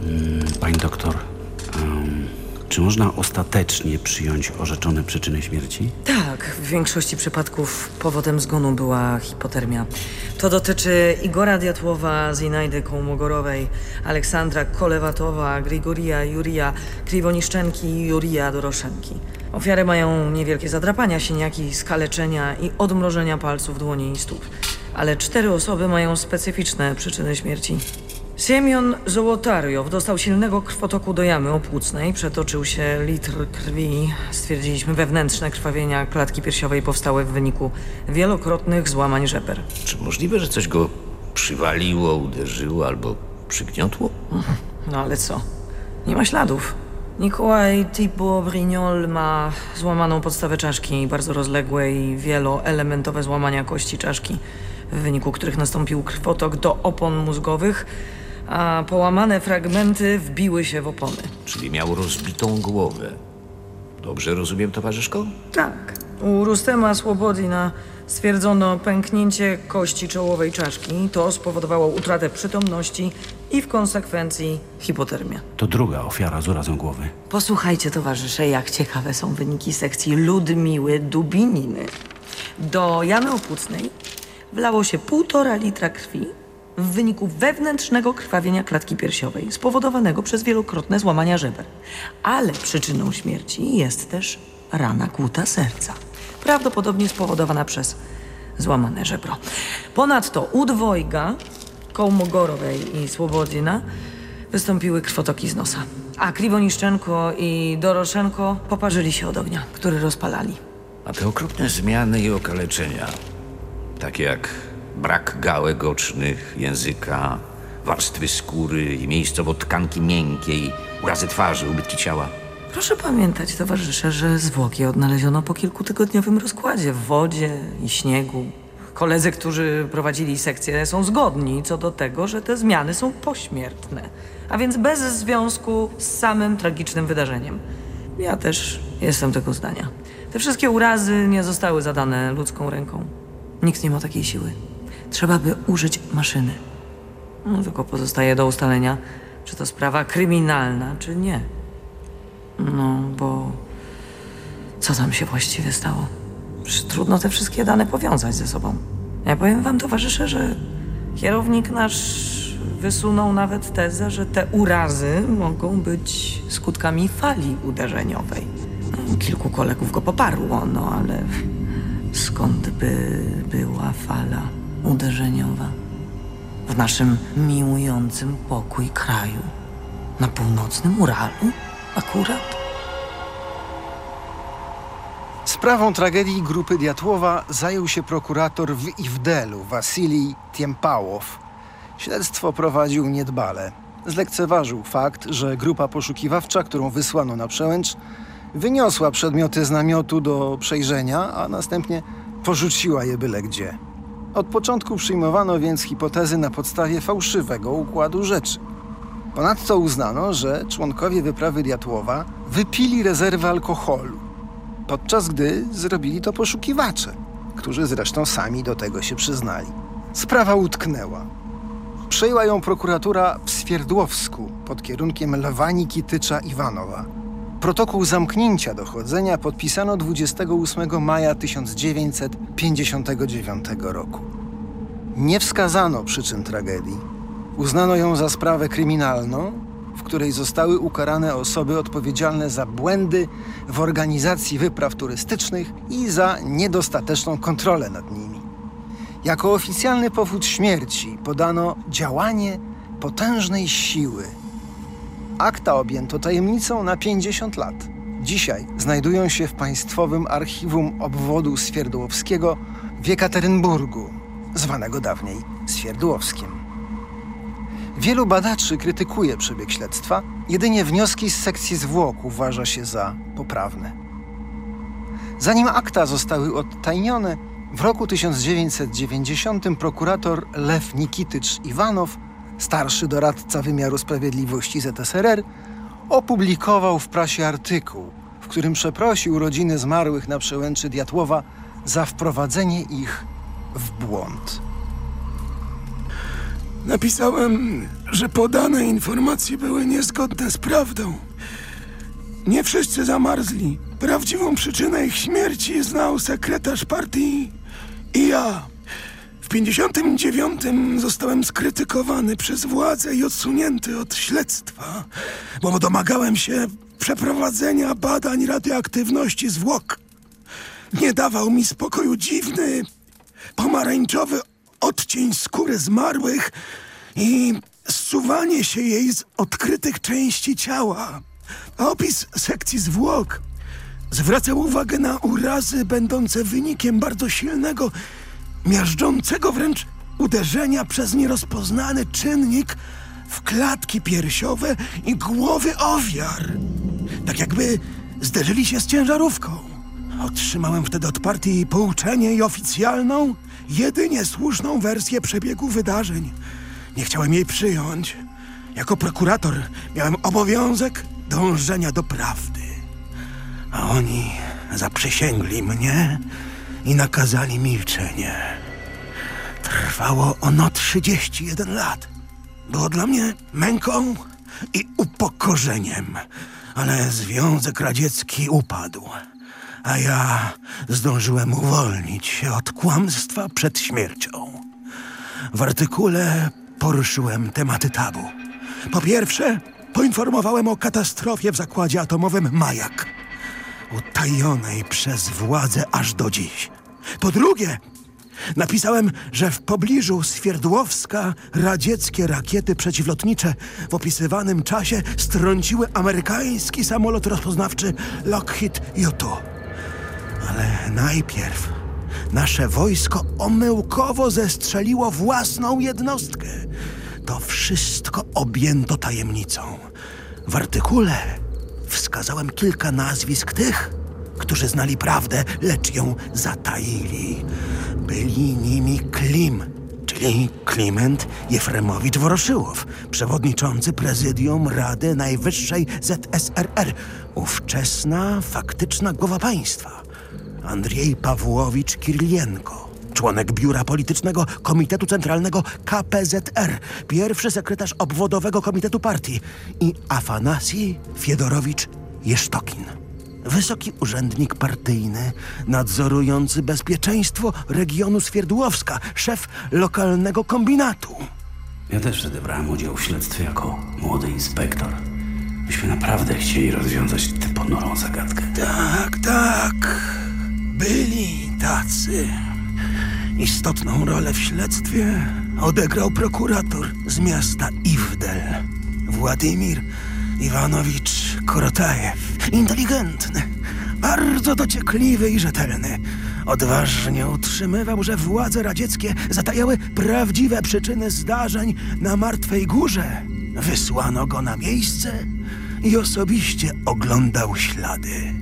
Mm, Pani doktor, Czy można ostatecznie przyjąć orzeczone przyczyny śmierci? Tak, w większości przypadków powodem zgonu była hipotermia. To dotyczy Igora Diatłowa, Zinajdy Kołmogorowej, Aleksandra Kolewatowa, Grigorija Jurija Kriwoniszczenki i Jurija Doroszenki. Ofiary mają niewielkie zadrapania, siniaki, skaleczenia i odmrożenia palców dłoni i stóp. Ale cztery osoby mają specyficzne przyczyny śmierci. Siemion Zołotariow dostał silnego krwotoku do jamy opłucnej, przetoczył się litr krwi. Stwierdziliśmy wewnętrzne krwawienia klatki piersiowej powstałe w wyniku wielokrotnych złamań żeber. Czy możliwe, że coś go przywaliło, uderzyło albo przygniotło? No ale co? Nie ma śladów. Nikolaj Thibaut Brignol ma złamaną podstawę czaszki, bardzo rozległe i wieloelementowe złamania kości czaszki, w wyniku których nastąpił krwotok do opon mózgowych, a połamane fragmenty wbiły się w opony. Czyli miał rozbitą głowę. Dobrze rozumiem, towarzyszko? Tak. U Rustema Słobodina stwierdzono pęknięcie kości czołowej czaszki. To spowodowało utratę przytomności i w konsekwencji hipotermię. To druga ofiara z urazą głowy. Posłuchajcie, towarzysze, jak ciekawe są wyniki sekcji Ludmiły Dubininy. Do jamy opłucnej wlało się półtora litra krwi w wyniku wewnętrznego krwawienia klatki piersiowej spowodowanego przez wielokrotne złamania żeber. Ale przyczyną śmierci jest też rana kłuta serca, prawdopodobnie spowodowana przez złamane żebro. Ponadto u dwojga, Kołmogorowej i Słobodina, wystąpiły krwotoki z nosa. A Kriwoniszczenko i Doroszenko poparzyli się od ognia, który rozpalali. A te okropne zmiany i okaleczenia, takie jak brak gałek ocznych, języka, warstwy skóry i miejscowo tkanki miękkiej, urazy twarzy, ubytki ciała. Proszę pamiętać, towarzysze, że zwłoki odnaleziono po kilkutygodniowym rozkładzie w wodzie i śniegu. Koledzy, którzy prowadzili sekcję, są zgodni co do tego, że te zmiany są pośmiertne, a więc bez związku z samym tragicznym wydarzeniem. Ja też jestem tego zdania. Te wszystkie urazy nie zostały zadane ludzką ręką. Nikt nie ma takiej siły. Trzeba by użyć maszyny. No, tylko pozostaje do ustalenia, czy to sprawa kryminalna, czy nie. No, bo co tam się właściwie stało? Przecież trudno te wszystkie dane powiązać ze sobą. Ja powiem wam, towarzysze, że kierownik nasz wysunął nawet tezę, że te urazy mogą być skutkami fali uderzeniowej. No, Kilku kolegów go poparło, no ale skąd by była fala uderzeniowa? W naszym miłującym pokój kraju. Na północnym Uralu? Akurat? Sprawą tragedii grupy Diatłowa zajął się prokurator w Iwdelu, Wasilij Tiempałow. Śledztwo prowadził niedbale. Zlekceważył fakt, że grupa poszukiwawcza, którą wysłano na przełęcz, wyniosła przedmioty z namiotu do przejrzenia, a następnie porzuciła je byle gdzie. Od początku przyjmowano więc hipotezy na podstawie fałszywego układu rzeczy. Ponadto uznano, że członkowie wyprawy Diatłowa wypili rezerwę alkoholu, podczas gdy zrobili to poszukiwacze, którzy zresztą sami do tego się przyznali. Sprawa utknęła. Przejęła ją prokuratura w Swierdłowsku pod kierunkiem Lwani Kitycza Iwanowa. Protokół zamknięcia dochodzenia podpisano 28 maja 1959 roku. Nie wskazano przyczyn tragedii. Uznano ją za sprawę kryminalną, w której zostały ukarane osoby odpowiedzialne za błędy w organizacji wypraw turystycznych i za niedostateczną kontrolę nad nimi. Jako oficjalny powód śmierci podano działanie potężnej siły. Akta objęto tajemnicą na 50 lat. Dzisiaj znajdują się w Państwowym Archiwum Obwodu Swierdłowskiego w Jekaterynburgu, zwanego dawniej Swierdłowskiem. Wielu badaczy krytykuje przebieg śledztwa, jedynie wnioski z sekcji zwłok uważa się za poprawne. Zanim akta zostały odtajnione, w roku 1990 prokurator Lew Nikitycz Iwanow, starszy doradca wymiaru sprawiedliwości ZSRR, opublikował w prasie artykuł, w którym przeprosił rodziny zmarłych na przełęczy Diatłowa za wprowadzenie ich w błąd. Napisałem, że podane informacje były niezgodne z prawdą. Nie wszyscy zamarzli. Prawdziwą przyczynę ich śmierci znał sekretarz partii i ja. W 59 zostałem skrytykowany przez władzę i odsunięty od śledztwa, bo domagałem się przeprowadzenia badań radioaktywności zwłok. Nie dawał mi spokoju dziwny, pomarańczowy odcień skóry zmarłych i zsuwanie się jej z odkrytych części ciała. Opis sekcji zwłok zwracał uwagę na urazy będące wynikiem bardzo silnego, miażdżącego wręcz uderzenia przez nierozpoznany czynnik w klatki piersiowe i głowy ofiar. Tak jakby zderzyli się z ciężarówką. Otrzymałem wtedy od partii pouczenie i oficjalną, jedynie słuszną wersję przebiegu wydarzeń. Nie chciałem jej przyjąć. Jako prokurator miałem obowiązek dążenia do prawdy. A oni zaprzysięgli mnie i nakazali milczenie. Trwało ono 31 lat. Było dla mnie męką i upokorzeniem, ale Związek Radziecki upadł, a ja zdążyłem uwolnić się od kłamstwa przed śmiercią. W artykule poruszyłem tematy tabu. Po pierwsze, poinformowałem o katastrofie w zakładzie atomowym Majak, utajonej przez władze aż do dziś. Po drugie, napisałem, że w pobliżu Swierdłowska radzieckie rakiety przeciwlotnicze w opisywanym czasie strąciły amerykański samolot rozpoznawczy Lockheed Utah. Ale najpierw nasze wojsko omyłkowo zestrzeliło własną jednostkę. To wszystko objęto tajemnicą. W artykule wskazałem kilka nazwisk tych, którzy znali prawdę, lecz ją zataili. Byli nimi Klim, czyli Kliment Jefremowicz Woroszyłow, przewodniczący prezydium Rady Najwyższej ZSRR, ówczesna faktyczna głowa państwa. Andrzej Pawłowicz Kirlienko, członek biura politycznego Komitetu Centralnego KPZR, pierwszy sekretarz obwodowego komitetu partii i Afanasij Fiedorowicz Jesztokin. Wysoki urzędnik partyjny, nadzorujący bezpieczeństwo regionu Swierdłowska, szef lokalnego kombinatu. Ja też wtedy brałem udział w śledztwie jako młody inspektor. Myśmy naprawdę chcieli rozwiązać tę ponurą zagadkę. Tak, tak. Byli tacy. Istotną rolę w śledztwie odegrał prokurator z miasta Iwdel, Władimir Iwanowicz Korotajew. Inteligentny, bardzo dociekliwy i rzetelny. Odważnie utrzymywał, że władze radzieckie zatajały prawdziwe przyczyny zdarzeń na Martwej Górze. Wysłano go na miejsce i osobiście oglądał ślady.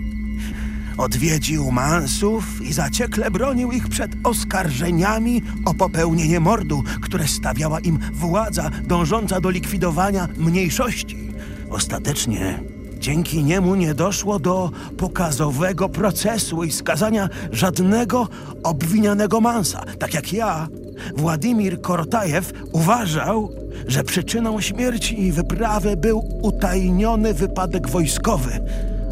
Odwiedził Mansów i zaciekle bronił ich przed oskarżeniami o popełnienie mordu, które stawiała im władza dążąca do likwidowania mniejszości. Ostatecznie dzięki niemu nie doszło do pokazowego procesu i skazania żadnego obwinianego Mansa. Tak jak ja, Władimir Korotajew uważał, że przyczyną śmierci wyprawy był utajniony wypadek wojskowy.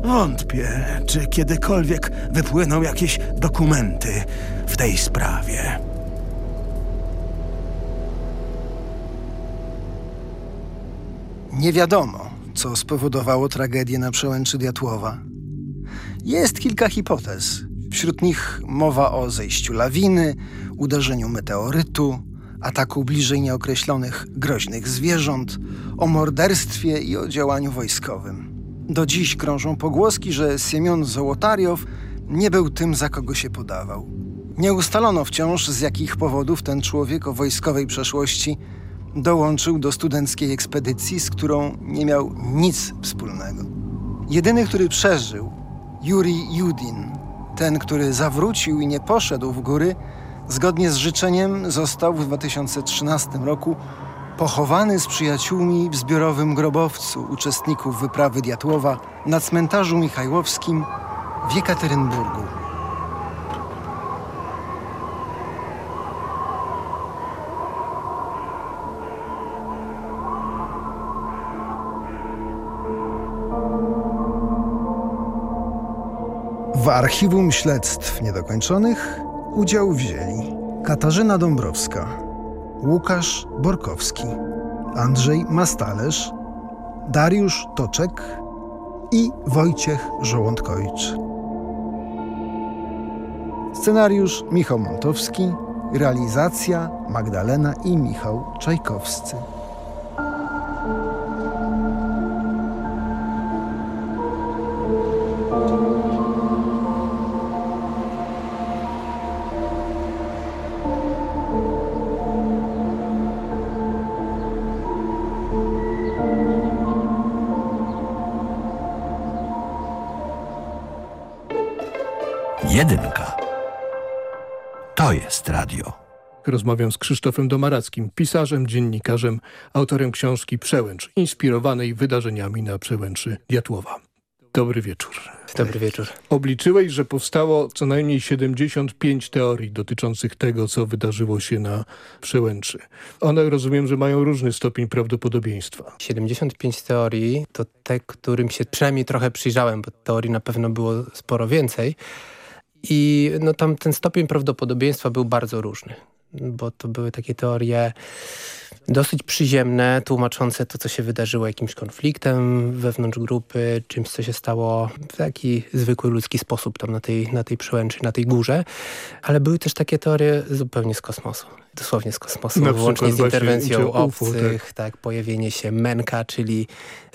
Wątpię, czy kiedykolwiek wypłyną jakieś dokumenty w tej sprawie. Nie wiadomo, co spowodowało tragedię na przełęczy Diatłowa. Jest kilka hipotez. Wśród nich mowa o zejściu lawiny, uderzeniu meteorytu, ataku bliżej nieokreślonych groźnych zwierząt, o morderstwie i o działaniu wojskowym. Do dziś krążą pogłoski, że Siemion Zołotariow nie był tym, za kogo się podawał. Nie ustalono wciąż, z jakich powodów ten człowiek o wojskowej przeszłości dołączył do studenckiej ekspedycji, z którą nie miał nic wspólnego. Jedyny, który przeżył, Yuri Judin, ten, który zawrócił i nie poszedł w góry, zgodnie z życzeniem został w 2013 roku pochowany z przyjaciółmi w zbiorowym grobowcu uczestników wyprawy Diatłowa na cmentarzu Michajłowskim w Jekaterynburgu. W archiwum śledztw niedokończonych udział wzięli Katarzyna Dąbrowska, Łukasz Borkowski, Andrzej Mastalerz, Dariusz Toczek i Wojciech Żołądkowicz. Scenariusz Michał Montowski, realizacja Magdalena i Michał Czajkowscy. Jest radio. Rozmawiam z Krzysztofem Domarackim, pisarzem, dziennikarzem, autorem książki Przełęcz, inspirowanej wydarzeniami na Przełęczy Diatłowa. Dobry wieczór. Dobry wieczór. Obliczyłeś, że powstało co najmniej 75 teorii dotyczących tego, co wydarzyło się na Przełęczy. One rozumiem, że mają różny stopień prawdopodobieństwa. 75 teorii to te, którym się przynajmniej trochę przyjrzałem, bo teorii na pewno było sporo więcej. I no, tam ten stopień prawdopodobieństwa był bardzo różny, bo to były takie teorie dosyć przyziemne, tłumaczące to, co się wydarzyło jakimś konfliktem wewnątrz grupy, czymś, co się stało w taki zwykły ludzki sposób tam na tej, na tej przełęczy, na tej górze, ale były też takie teorie zupełnie z kosmosu. Dosłownie z kosmosu, Na włącznie z interwencją obcych, tak. tak, pojawienie się Menka, czyli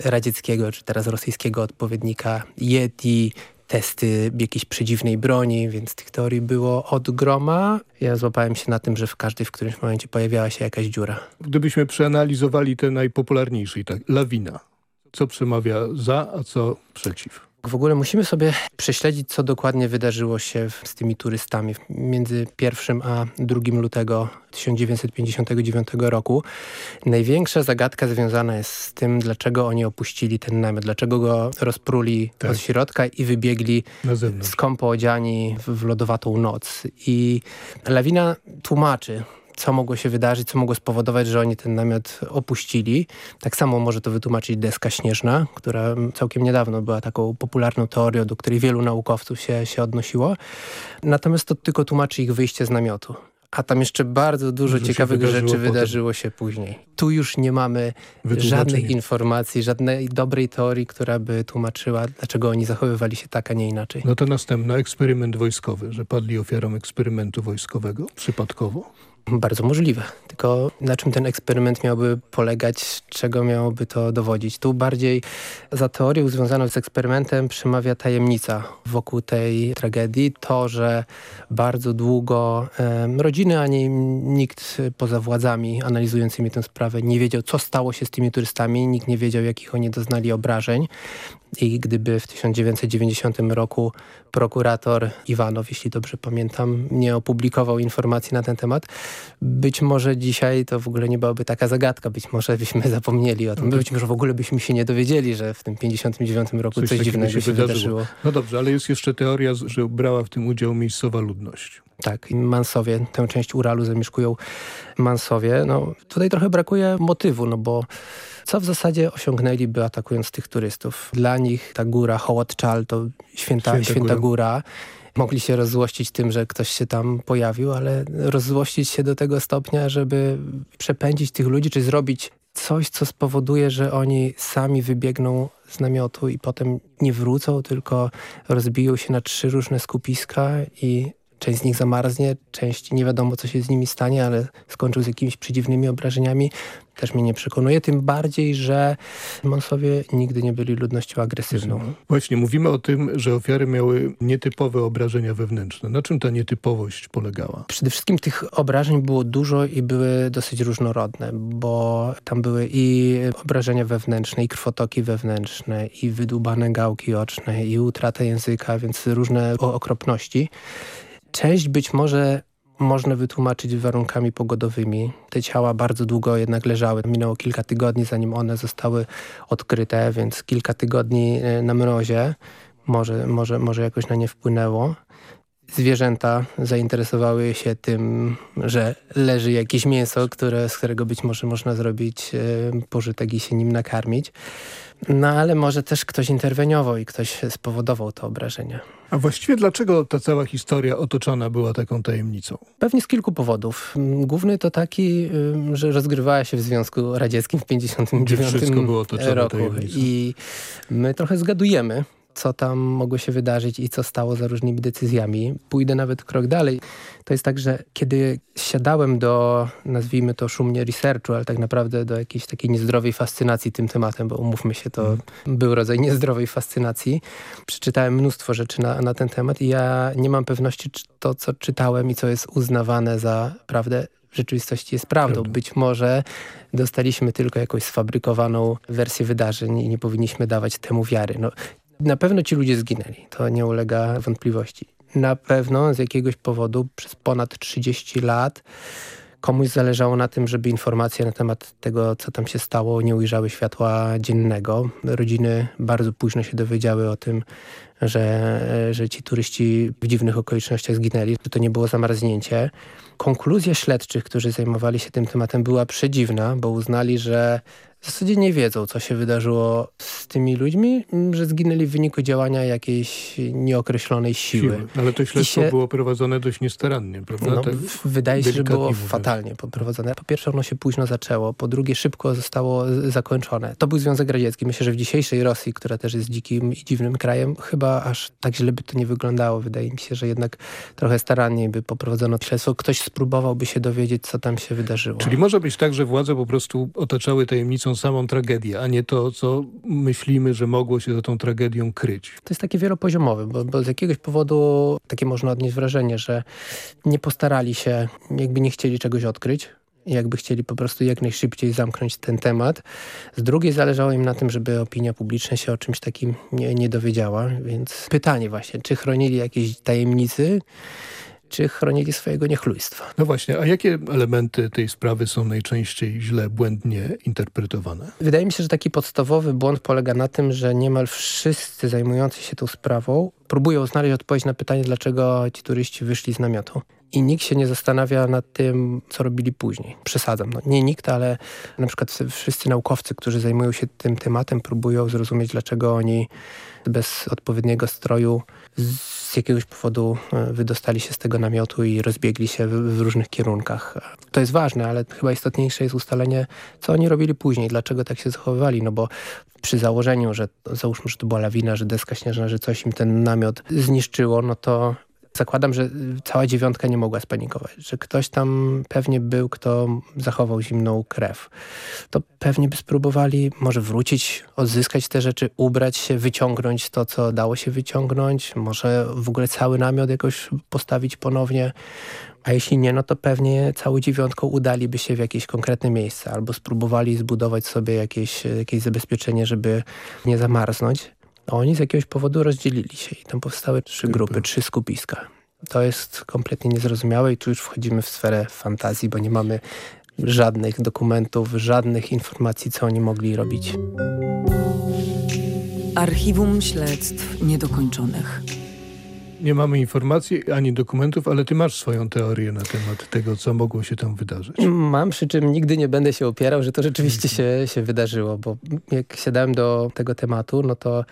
radzieckiego, czy teraz rosyjskiego odpowiednika Yeti, testy jakiejś przedziwnej broni, więc tych teorii było od groma. Ja złapałem się na tym, że w każdej w którymś momencie pojawiała się jakaś dziura. Gdybyśmy przeanalizowali te najpopularniejsze, tak, lawina. Co przemawia za, a co przeciw? W ogóle musimy sobie prześledzić, co dokładnie wydarzyło się z tymi turystami między 1 a 2 lutego 1959 roku. Największa zagadka związana jest z tym, dlaczego oni opuścili ten namiot, dlaczego go rozpruli Tak. od środka i wybiegli skąpo odziani w lodowatą noc. I lawina tłumaczy, co mogło się wydarzyć, co mogło spowodować, że oni ten namiot opuścili. Tak samo może to wytłumaczyć deska śnieżna, która całkiem niedawno była taką popularną teorią, do której wielu naukowców się, się odnosiło. Natomiast to tylko tłumaczy ich wyjście z namiotu. A tam jeszcze bardzo dużo ciekawych wydarzyło rzeczy potem. wydarzyło się później. Tu już nie mamy żadnych informacji, żadnej dobrej teorii, która by tłumaczyła, dlaczego oni zachowywali się tak, a nie inaczej. No to następna, eksperyment wojskowy, że padli ofiarą eksperymentu wojskowego przypadkowo. Bardzo możliwe. Tylko na czym ten eksperyment miałby polegać, czego miałoby to dowodzić? Tu bardziej za teorią związaną z eksperymentem przemawia tajemnica wokół tej tragedii. To, że bardzo długo em, rodziny, ani nikt poza władzami analizującymi tę sprawę nie wiedział, co stało się z tymi turystami. Nikt nie wiedział, jakich oni doznali obrażeń. I gdyby w 1990 roku prokurator Iwanow, jeśli dobrze pamiętam, nie opublikował informacji na ten temat, być może dzisiaj to w ogóle nie byłaby taka zagadka. Być może byśmy zapomnieli o tym. Być może w ogóle byśmy się nie dowiedzieli, że w tym 59 roku coś, takiego dziwnego się wydarzyło. No dobrze, ale jest jeszcze teoria, że brała w tym udział miejscowa ludność. Tak, Mansowie, tę część Uralu zamieszkują Mansowie. No, tutaj trochę brakuje motywu, no bo co w zasadzie osiągnęliby atakując tych turystów? Dla nich ta góra Hołotczal to święta, Święta święta, góra. góra. Mogli się rozzłościć tym, że ktoś się tam pojawił, ale rozzłościć się do tego stopnia, żeby przepędzić tych ludzi, czy zrobić coś, co spowoduje, że oni sami wybiegną z namiotu i potem nie wrócą, tylko rozbiją się na trzy różne skupiska i część z nich zamarznie, część nie wiadomo, co się z nimi stanie, ale skończył z jakimiś przedziwnymi obrażeniami. Też mnie nie przekonuje, tym bardziej, że Monsowie nigdy nie byli ludnością agresywną. Właśnie, mówimy o tym, że ofiary miały nietypowe obrażenia wewnętrzne. Na czym ta nietypowość polegała? Przede wszystkim tych obrażeń było dużo i były dosyć różnorodne, bo tam były i obrażenia wewnętrzne, i krwotoki wewnętrzne, i wydłubane gałki oczne, i utrata języka, więc różne okropności. Część być może można wytłumaczyć warunkami pogodowymi. Te ciała bardzo długo jednak leżały. Minęło kilka tygodni, zanim one zostały odkryte, więc kilka tygodni e, na mrozie może, może, może jakoś na nie wpłynęło. Zwierzęta zainteresowały się tym, że leży jakieś mięso, które, z którego być może można zrobić e, pożytek i się nim nakarmić. No ale może też ktoś interweniował i ktoś spowodował te obrażenia. A właściwie dlaczego ta cała historia otoczona była taką tajemnicą? Pewnie z kilku powodów. Główny to taki, że rozgrywała się w Związku Radzieckim w 1959 roku. Tajemnicą. I my trochę zgadujemy, co tam mogło się wydarzyć i co stało za różnymi decyzjami. Pójdę nawet krok dalej. To jest tak, że kiedy siadałem do, nazwijmy to szumnie researchu, ale tak naprawdę do jakiejś takiej niezdrowej fascynacji tym tematem, bo umówmy się, to hmm. był rodzaj niezdrowej fascynacji. Przeczytałem mnóstwo rzeczy na, na ten temat i ja nie mam pewności, czy to, co czytałem i co jest uznawane za prawdę, w rzeczywistości jest prawdą. Być może dostaliśmy tylko jakąś sfabrykowaną wersję wydarzeń i nie powinniśmy dawać temu wiary. No, na pewno ci ludzie zginęli, to nie ulega wątpliwości. Na pewno z jakiegoś powodu przez ponad 30 lat komuś zależało na tym, żeby informacje na temat tego, co tam się stało, nie ujrzały światła dziennego. Rodziny bardzo późno się dowiedziały o tym, że, że ci turyści w dziwnych okolicznościach zginęli, że to nie było zamarznięcie. Konkluzja śledczych, którzy zajmowali się tym tematem była przedziwna, bo uznali, że w zasadzie nie wiedzą, co się wydarzyło z tymi ludźmi, że zginęli w wyniku działania jakiejś nieokreślonej siły. siły. Ale to śledztwo się... było prowadzone dość niestarannie, prawda? No, tak wydaje się, że było mówiąc. fatalnie poprowadzone. Po pierwsze, ono się późno zaczęło, po drugie, szybko zostało zakończone. To był Związek Radziecki. Myślę, że w dzisiejszej Rosji, która też jest dzikim i dziwnym krajem, chyba aż tak źle by to nie wyglądało. Wydaje mi się, że jednak trochę staranniej by poprowadzono śledztwo. Ktoś spróbowałby się dowiedzieć, co tam się wydarzyło. Czyli może być tak, że władze po prostu otaczały tajemnicą samą tragedię, a nie to, co myślimy, że mogło się za tą tragedią kryć. To jest takie wielopoziomowe, bo, bo z jakiegoś powodu takie można odnieść wrażenie, że nie postarali się, jakby nie chcieli czegoś odkryć, jakby chcieli po prostu jak najszybciej zamknąć ten temat. Z drugiej zależało im na tym, żeby opinia publiczna się o czymś takim nie, nie dowiedziała, więc pytanie właśnie, czy chronili jakieś tajemnicy, czy chronili swojego niechlujstwa. No właśnie, a jakie elementy tej sprawy są najczęściej źle, błędnie interpretowane? Wydaje mi się, że taki podstawowy błąd polega na tym, że niemal wszyscy zajmujący się tą sprawą próbują znaleźć odpowiedź na pytanie, dlaczego ci turyści wyszli z namiotu. I nikt się nie zastanawia nad tym, co robili później. Przesadzam. No, nie nikt, ale na przykład wszyscy naukowcy, którzy zajmują się tym tematem, próbują zrozumieć, dlaczego oni bez odpowiedniego stroju z jakiegoś powodu e, wydostali się z tego namiotu i rozbiegli się w, w, różnych kierunkach. To jest ważne, ale chyba istotniejsze jest ustalenie, co oni robili później, dlaczego tak się zachowywali, no bo przy założeniu, że załóżmy, że to była lawina, że deska śnieżna, że coś im ten namiot zniszczyło, no to zakładam, że cała dziewiątka nie mogła spanikować, że ktoś tam pewnie był, kto zachował zimną krew. To pewnie by spróbowali może wrócić, odzyskać te rzeczy, ubrać się, wyciągnąć to, co dało się wyciągnąć, może w ogóle cały namiot jakoś postawić ponownie. A jeśli nie, no to pewnie całą dziewiątką udaliby się w jakieś konkretne miejsce albo spróbowali zbudować sobie jakieś, jakieś zabezpieczenie, żeby nie zamarznąć. Oni z jakiegoś powodu rozdzielili się i tam powstały trzy grupy, trzy skupiska. To jest kompletnie niezrozumiałe i tu już wchodzimy w sferę fantazji, bo nie mamy żadnych dokumentów, żadnych informacji, co oni mogli robić. Archiwum śledztw niedokończonych nie mamy informacji ani dokumentów, ale ty masz swoją teorię na temat tego, co mogło się tam wydarzyć. Mam, przy czym nigdy nie będę się opierał, że to rzeczywiście się, się wydarzyło, bo jak siadałem do tego tematu, no to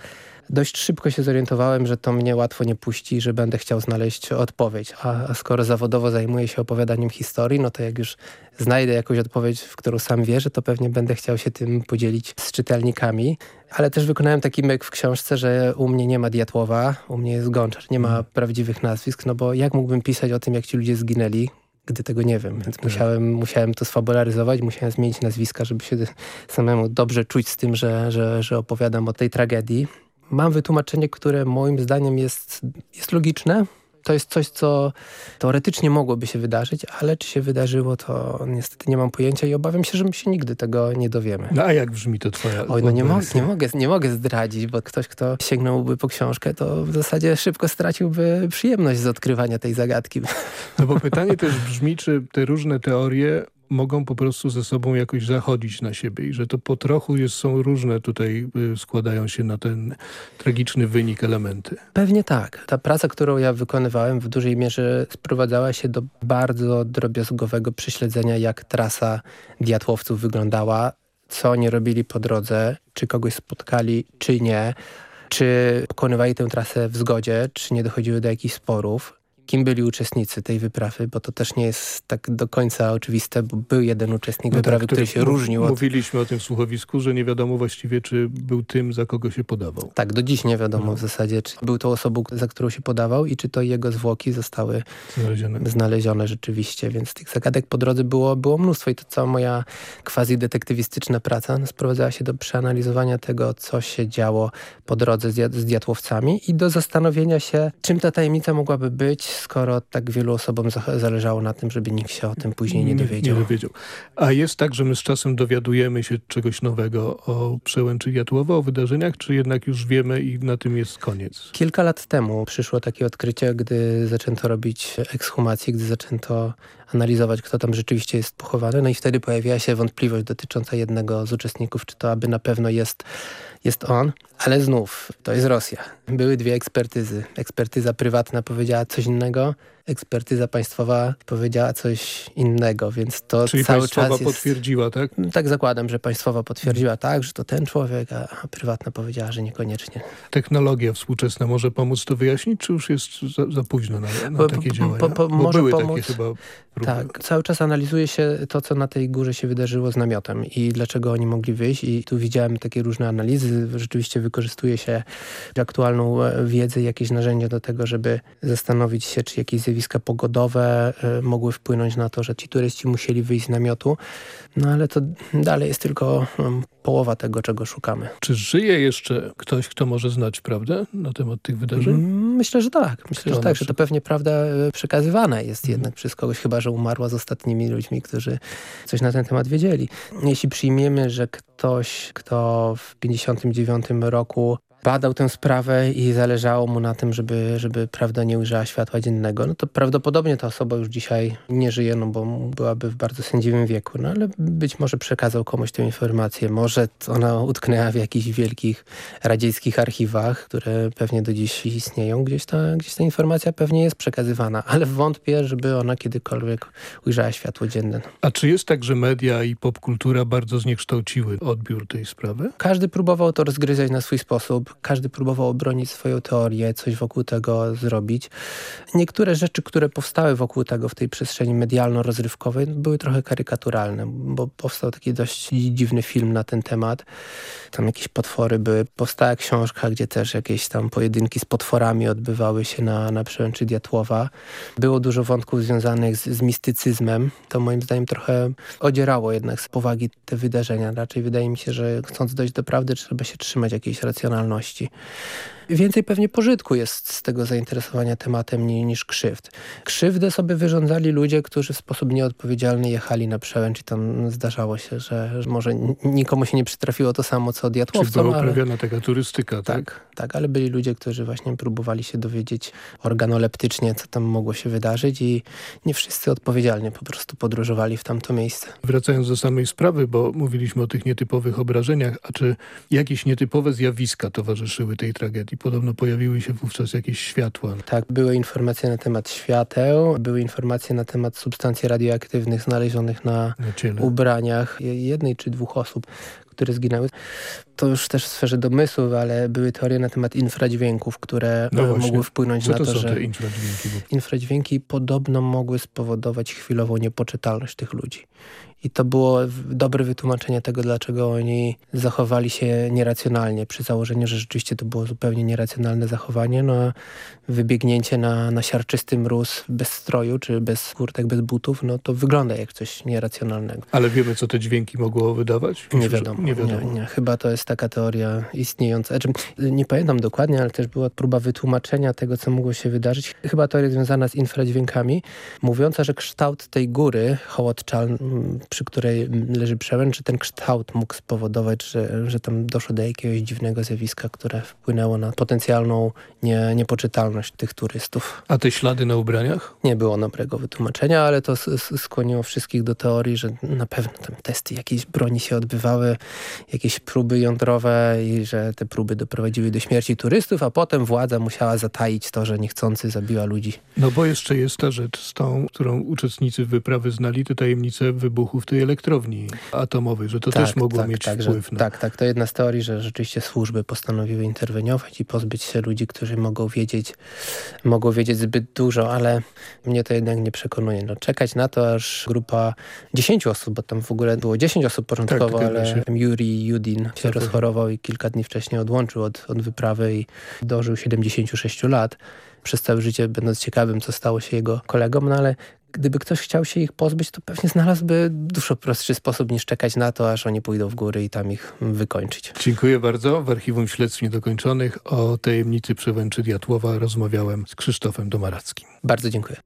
dość szybko się zorientowałem, że to mnie łatwo nie puści, że będę chciał znaleźć odpowiedź. A, a skoro zawodowo zajmuję się opowiadaniem historii, no to jak już znajdę jakąś odpowiedź, w którą sam wierzę, to pewnie będę chciał się tym podzielić z czytelnikami. Ale też wykonałem taki myk w książce, że u mnie nie ma Diatłowa, u mnie jest Gączar, nie ma mhm. prawdziwych nazwisk, no bo jak mógłbym pisać o tym, jak ci ludzie zginęli, gdy tego nie wiem. Więc tak. musiałem, musiałem to sfabularyzować, musiałem zmienić nazwiska, żeby się samemu dobrze czuć z tym, że, że, że opowiadam o tej tragedii mam wytłumaczenie, które moim zdaniem jest, jest logiczne. To jest coś, co teoretycznie mogłoby się wydarzyć, ale czy się wydarzyło, to niestety nie mam pojęcia i obawiam się, że my się nigdy tego nie dowiemy. No a jak brzmi to twoja Oj, no nie, mo nie, mogę, nie mogę zdradzić, bo ktoś, kto sięgnąłby po książkę, to w zasadzie szybko straciłby przyjemność z odkrywania tej zagadki. No bo pytanie też brzmi, czy te różne teorie mogą po prostu ze sobą jakoś zachodzić na siebie i że to po trochu jest, są różne tutaj, y, składają się na ten tragiczny wynik elementy. Pewnie tak. Ta praca, którą ja wykonywałem w dużej mierze sprowadzała się do bardzo drobiazgowego prześledzenia, jak trasa diatłowców wyglądała, co oni robili po drodze, czy kogoś spotkali, czy nie, czy pokonywali tę trasę w zgodzie, czy nie dochodziły do jakichś sporów kim byli uczestnicy tej wyprawy, bo to też nie jest tak do końca oczywiste, bo był jeden uczestnik no wyprawy, tak, który, który się różnił. Mówiliśmy od... o tym w słuchowisku, że nie wiadomo właściwie, czy był tym, za kogo się podawał. Tak, do dziś nie wiadomo no. w zasadzie, czy był to osobą, za którą się podawał i czy to jego zwłoki zostały znalezione, znalezione rzeczywiście, więc tych zagadek po drodze było, było mnóstwo i to cała moja quasi-detektywistyczna praca no, sprowadzała się do przeanalizowania tego, co się działo po drodze z, z diatłowcami i do zastanowienia się, czym ta tajemnica mogłaby być, skoro tak wielu osobom zależało na tym, żeby nikt się o tym później nie dowiedział. Nie dowiedział. A jest tak, że my z czasem dowiadujemy się czegoś nowego o przełęczy Jatłowa, o wydarzeniach, czy jednak już wiemy i na tym jest koniec? Kilka lat temu przyszło takie odkrycie, gdy zaczęto robić ekshumację, gdy zaczęto analizować, kto tam rzeczywiście jest pochowany. No i wtedy pojawiła się wątpliwość dotycząca jednego z uczestników, czy to aby na pewno jest, jest on. Ale znów, to jest Rosja. Były dwie ekspertyzy. Ekspertyza prywatna powiedziała coś innego, ekspertyza państwowa powiedziała coś innego, więc to Czyli cały czas jest... potwierdziła, tak? Tak zakładam, że państwowa potwierdziła tak, że to ten człowiek, a prywatna powiedziała, że niekoniecznie. Technologia współczesna może pomóc to wyjaśnić, czy już jest za, za późno na, na takie działania? Po, po, może były pomóc. takie chyba próby. Tak, cały czas analizuje się to, co na tej górze się wydarzyło z namiotem i dlaczego oni mogli wyjść i tu widziałem takie różne analizy. Rzeczywiście wykorzystuje się aktualną e, wiedzę, jakieś narzędzia do tego, żeby zastanowić się, czy jakieś zjawiska pogodowe y, mogły wpłynąć na to, że ci turyści musieli wyjść z namiotu. No ale to dalej jest tylko um, połowa tego, czego szukamy. Czy żyje jeszcze ktoś, kto może znać prawdę na temat tych wydarzeń? Mm, myślę, że tak. Myślę, kto że tak, że to pewnie prawda e, przekazywana jest mm. jednak przez kogoś, chyba że umarła z ostatnimi ludźmi, którzy coś na ten temat wiedzieli. Jeśli przyjmiemy, że ktoś, kto w 59 roku badał tę sprawę i zależało mu na tym, żeby, żeby prawda nie ujrzała światła dziennego, no to prawdopodobnie ta osoba już dzisiaj nie żyje, no bo byłaby w bardzo sędziwym wieku, no ale być może przekazał komuś tę informację, może ona utknęła w jakichś wielkich radzieckich archiwach, które pewnie do dziś istnieją, gdzieś ta, gdzieś ta informacja pewnie jest przekazywana, ale wątpię, żeby ona kiedykolwiek ujrzała światło dzienne. A czy jest tak, że media i popkultura bardzo zniekształciły odbiór tej sprawy? Każdy próbował to rozgryzać na swój sposób każdy próbował obronić swoją teorię, coś wokół tego zrobić. Niektóre rzeczy, które powstały wokół tego w tej przestrzeni medialno-rozrywkowej były trochę karykaturalne, bo powstał taki dość dziwny film na ten temat. Tam jakieś potwory były. Powstała książka, gdzie też jakieś tam pojedynki z potworami odbywały się na, na przełęczy Diatłowa. Było dużo wątków związanych z, z mistycyzmem. To moim zdaniem trochę odzierało jednak z powagi te wydarzenia. Raczej wydaje mi się, że chcąc dojść do prawdy, trzeba się trzymać jakiejś racjonalności wolności Więcej pewnie pożytku jest z tego zainteresowania tematem niż krzywd. Krzywdę sobie wyrządzali ludzie, którzy w sposób nieodpowiedzialny jechali na przełęcz i tam zdarzało się, że, może nikomu się nie przytrafiło to samo co diatłowcom. Czy była uprawiana ale... taka turystyka, tak? tak? Tak, ale byli ludzie, którzy właśnie próbowali się dowiedzieć organoleptycznie, co tam mogło się wydarzyć i nie wszyscy odpowiedzialnie po prostu podróżowali w tamto miejsce. Wracając do samej sprawy, bo mówiliśmy o tych nietypowych obrażeniach, a czy jakieś nietypowe zjawiska towarzyszyły tej tragedii. Podobno pojawiły się wówczas jakieś światła. Tak, były informacje na temat świateł, były informacje na temat substancji radioaktywnych znalezionych na, na ubraniach jednej czy dwóch osób, które zginęły. To już też w sferze domysłów, ale były teorie na temat infradźwięków, które no mogły wpłynąć Co na to, to że infradźwięki? infradźwięki podobno mogły spowodować chwilową niepoczytalność tych ludzi. I to było dobre wytłumaczenie tego, dlaczego oni zachowali się nieracjonalnie, przy założeniu, że rzeczywiście to było zupełnie nieracjonalne zachowanie. No, wybiegnięcie na, na siarczysty mróz bez stroju, czy bez kurtek, bez butów, no to wygląda jak coś nieracjonalnego. Ale wiemy, co te dźwięki mogło wydawać? Nie wiadomo. Nie, wiadomo. Nie, nie. Chyba to jest taka teoria istniejąca. Znaczy, nie pamiętam dokładnie, ale też była próba wytłumaczenia tego, co mogło się wydarzyć. Chyba teoria związana z infradźwiękami, mówiąca, że kształt tej góry, Hołotczal, przy której leży przełęcz, że ten kształt mógł spowodować, że, że tam doszło do jakiegoś dziwnego zjawiska, które wpłynęło na potencjalną nie, niepoczytalność tych turystów. A te ślady na ubraniach? Nie było dobrego wytłumaczenia, ale to skłoniło wszystkich do teorii, że na pewno tam testy jakiejś broni się odbywały, jakieś próby jądrowe i że te próby doprowadziły do śmierci turystów, a potem władza musiała zataić to, że niechcący zabiła ludzi. No bo jeszcze jest ta rzecz z tą, którą uczestnicy wyprawy znali, te tajemnice wybuchu w tej elektrowni atomowej, że to tak, też mogło tak, mieć tak, wpływ. Że, na... Tak, tak. To jedna z teorii, że rzeczywiście służby postanowiły interweniować i pozbyć się ludzi, którzy mogą wiedzieć, mogą wiedzieć zbyt dużo, ale mnie to jednak nie przekonuje. No, czekać na to, aż grupa 10 osób, bo tam w ogóle było 10 osób początkowo, tak, ale się. Yuri Judin się tak, rozchorował i kilka dni wcześniej odłączył od, od wyprawy i dożył 76 lat przez całe życie, będąc ciekawym, co stało się jego kolegom, no ale gdyby ktoś chciał się ich pozbyć, to pewnie znalazłby dużo prostszy sposób niż czekać na to, aż oni pójdą w góry i tam ich wykończyć. Dziękuję bardzo. W Archiwum Śledztw Niedokończonych o tajemnicy Przewęczy Diatłowa rozmawiałem z Krzysztofem Domarackim. Bardzo dziękuję.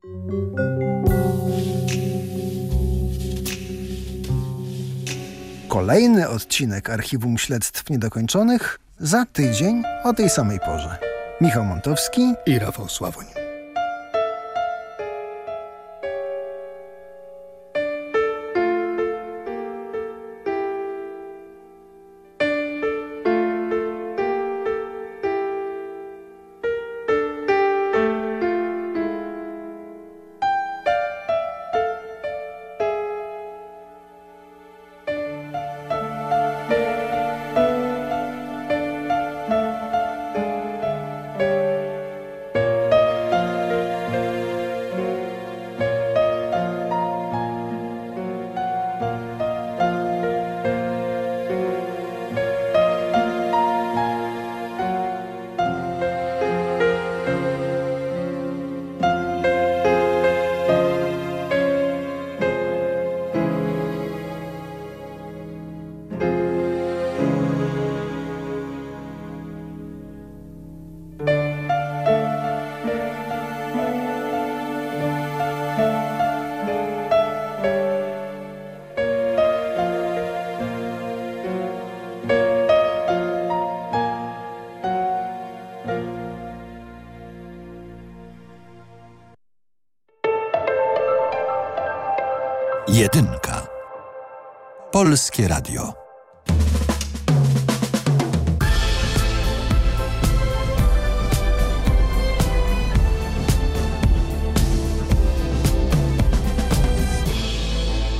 Kolejny odcinek Archiwum Śledztw Niedokończonych za tydzień o tej samej porze. Michał Montowski i Rafał Sławoń. Jedynka. Polskie Radio.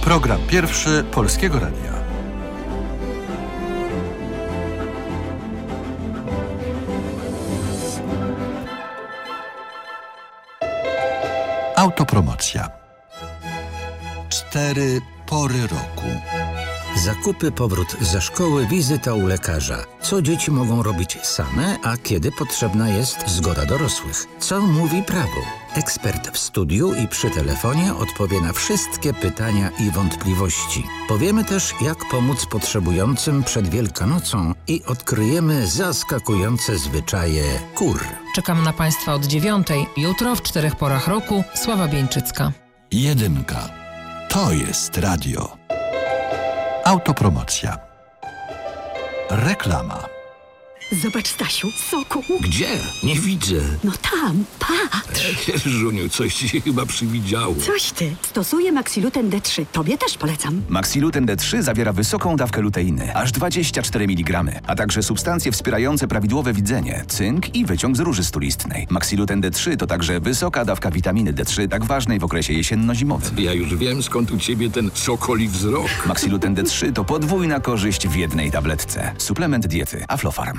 Program pierwszy Polskiego Radia. Autopromocja cztery pory roku. Zakupy, powrót ze szkoły, wizyta u lekarza. Co dzieci mogą robić same, a kiedy potrzebna jest zgoda dorosłych? Co mówi prawo? Ekspert w studiu i przy telefonie odpowie na wszystkie pytania i wątpliwości. Powiemy też, jak pomóc potrzebującym przed Wielkanocą i odkryjemy zaskakujące zwyczaje kur. Czekam na Państwa od dziewiątej. Jutro w czterech porach roku Sława Bieńczycka. Jedynka. To jest radio. Autopromocja. Reklama. Zobacz, Stasiu, soku. Gdzie? Nie widzę. No tam, patrz. Żuniu, coś ci się chyba przywidziało. Coś ty. Stosuję Maxiluten D3. Tobie też polecam. Maxiluten D3 zawiera wysoką dawkę luteiny, aż 24 mg, a także substancje wspierające prawidłowe widzenie, cynk i wyciąg z róży stulistnej. Maxiluten D3 to także wysoka dawka witaminy D3, tak ważnej w okresie jesienno-zimowym. Ja już wiem, skąd u ciebie ten sokoli wzrok. Maxiluten D3 to podwójna korzyść w jednej tabletce. Suplement diety Aflofarm.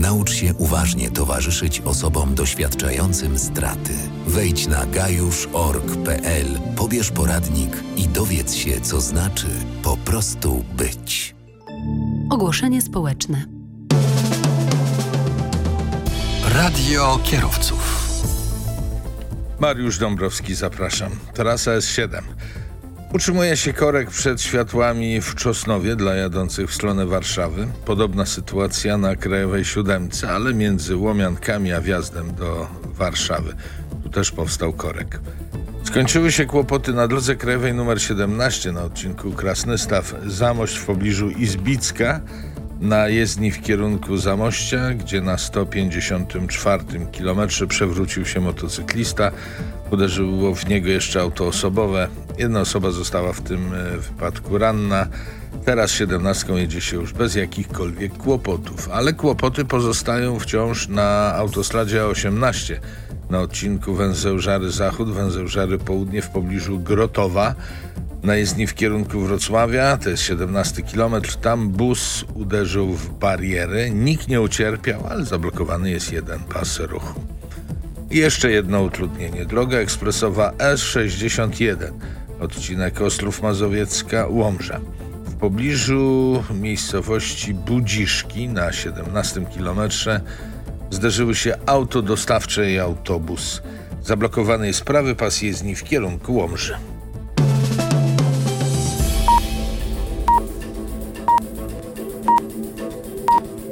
Naucz się uważnie towarzyszyć osobom doświadczającym straty. Wejdź na gajusz.org.pl, pobierz poradnik i dowiedz się, co znaczy po prostu być. Ogłoszenie społeczne. Radio kierowców. Mariusz Dąbrowski, zapraszam. Trasa S7. Utrzymuje się korek przed światłami w Czosnowie dla jadących w stronę Warszawy. Podobna sytuacja na Krajowej Siódemce, ale między Łomiankami a wjazdem do Warszawy. Tu też powstał korek. Skończyły się kłopoty na drodze krajowej nr 17 na odcinku Krasnystaw-Zamość w pobliżu Izbicka na jezdni w kierunku Zamościa, gdzie na 154 kilometrze przewrócił się motocyklista. Uderzyło w niego jeszcze auto osobowe. Jedna osoba została w tym e, wypadku ranna. Teraz 17 jedzie się już bez jakichkolwiek kłopotów, ale kłopoty pozostają wciąż na autostradzie A18 na odcinku węzeł Żary Zachód, węzeł Żary Południe w pobliżu Grotowa. Na jezdni w kierunku Wrocławia, to jest 17 km, tam bus uderzył w bariery. Nikt nie ucierpiał, ale zablokowany jest jeden pas ruchu. I jeszcze jedno utrudnienie. Droga ekspresowa S61, odcinek Ostrów Mazowiecka, Łomża. W pobliżu miejscowości Budziszki na 17 kilometrze zderzyły się auto dostawcze i autobus. Zablokowany jest prawy pas jezdni w kierunku Łomży.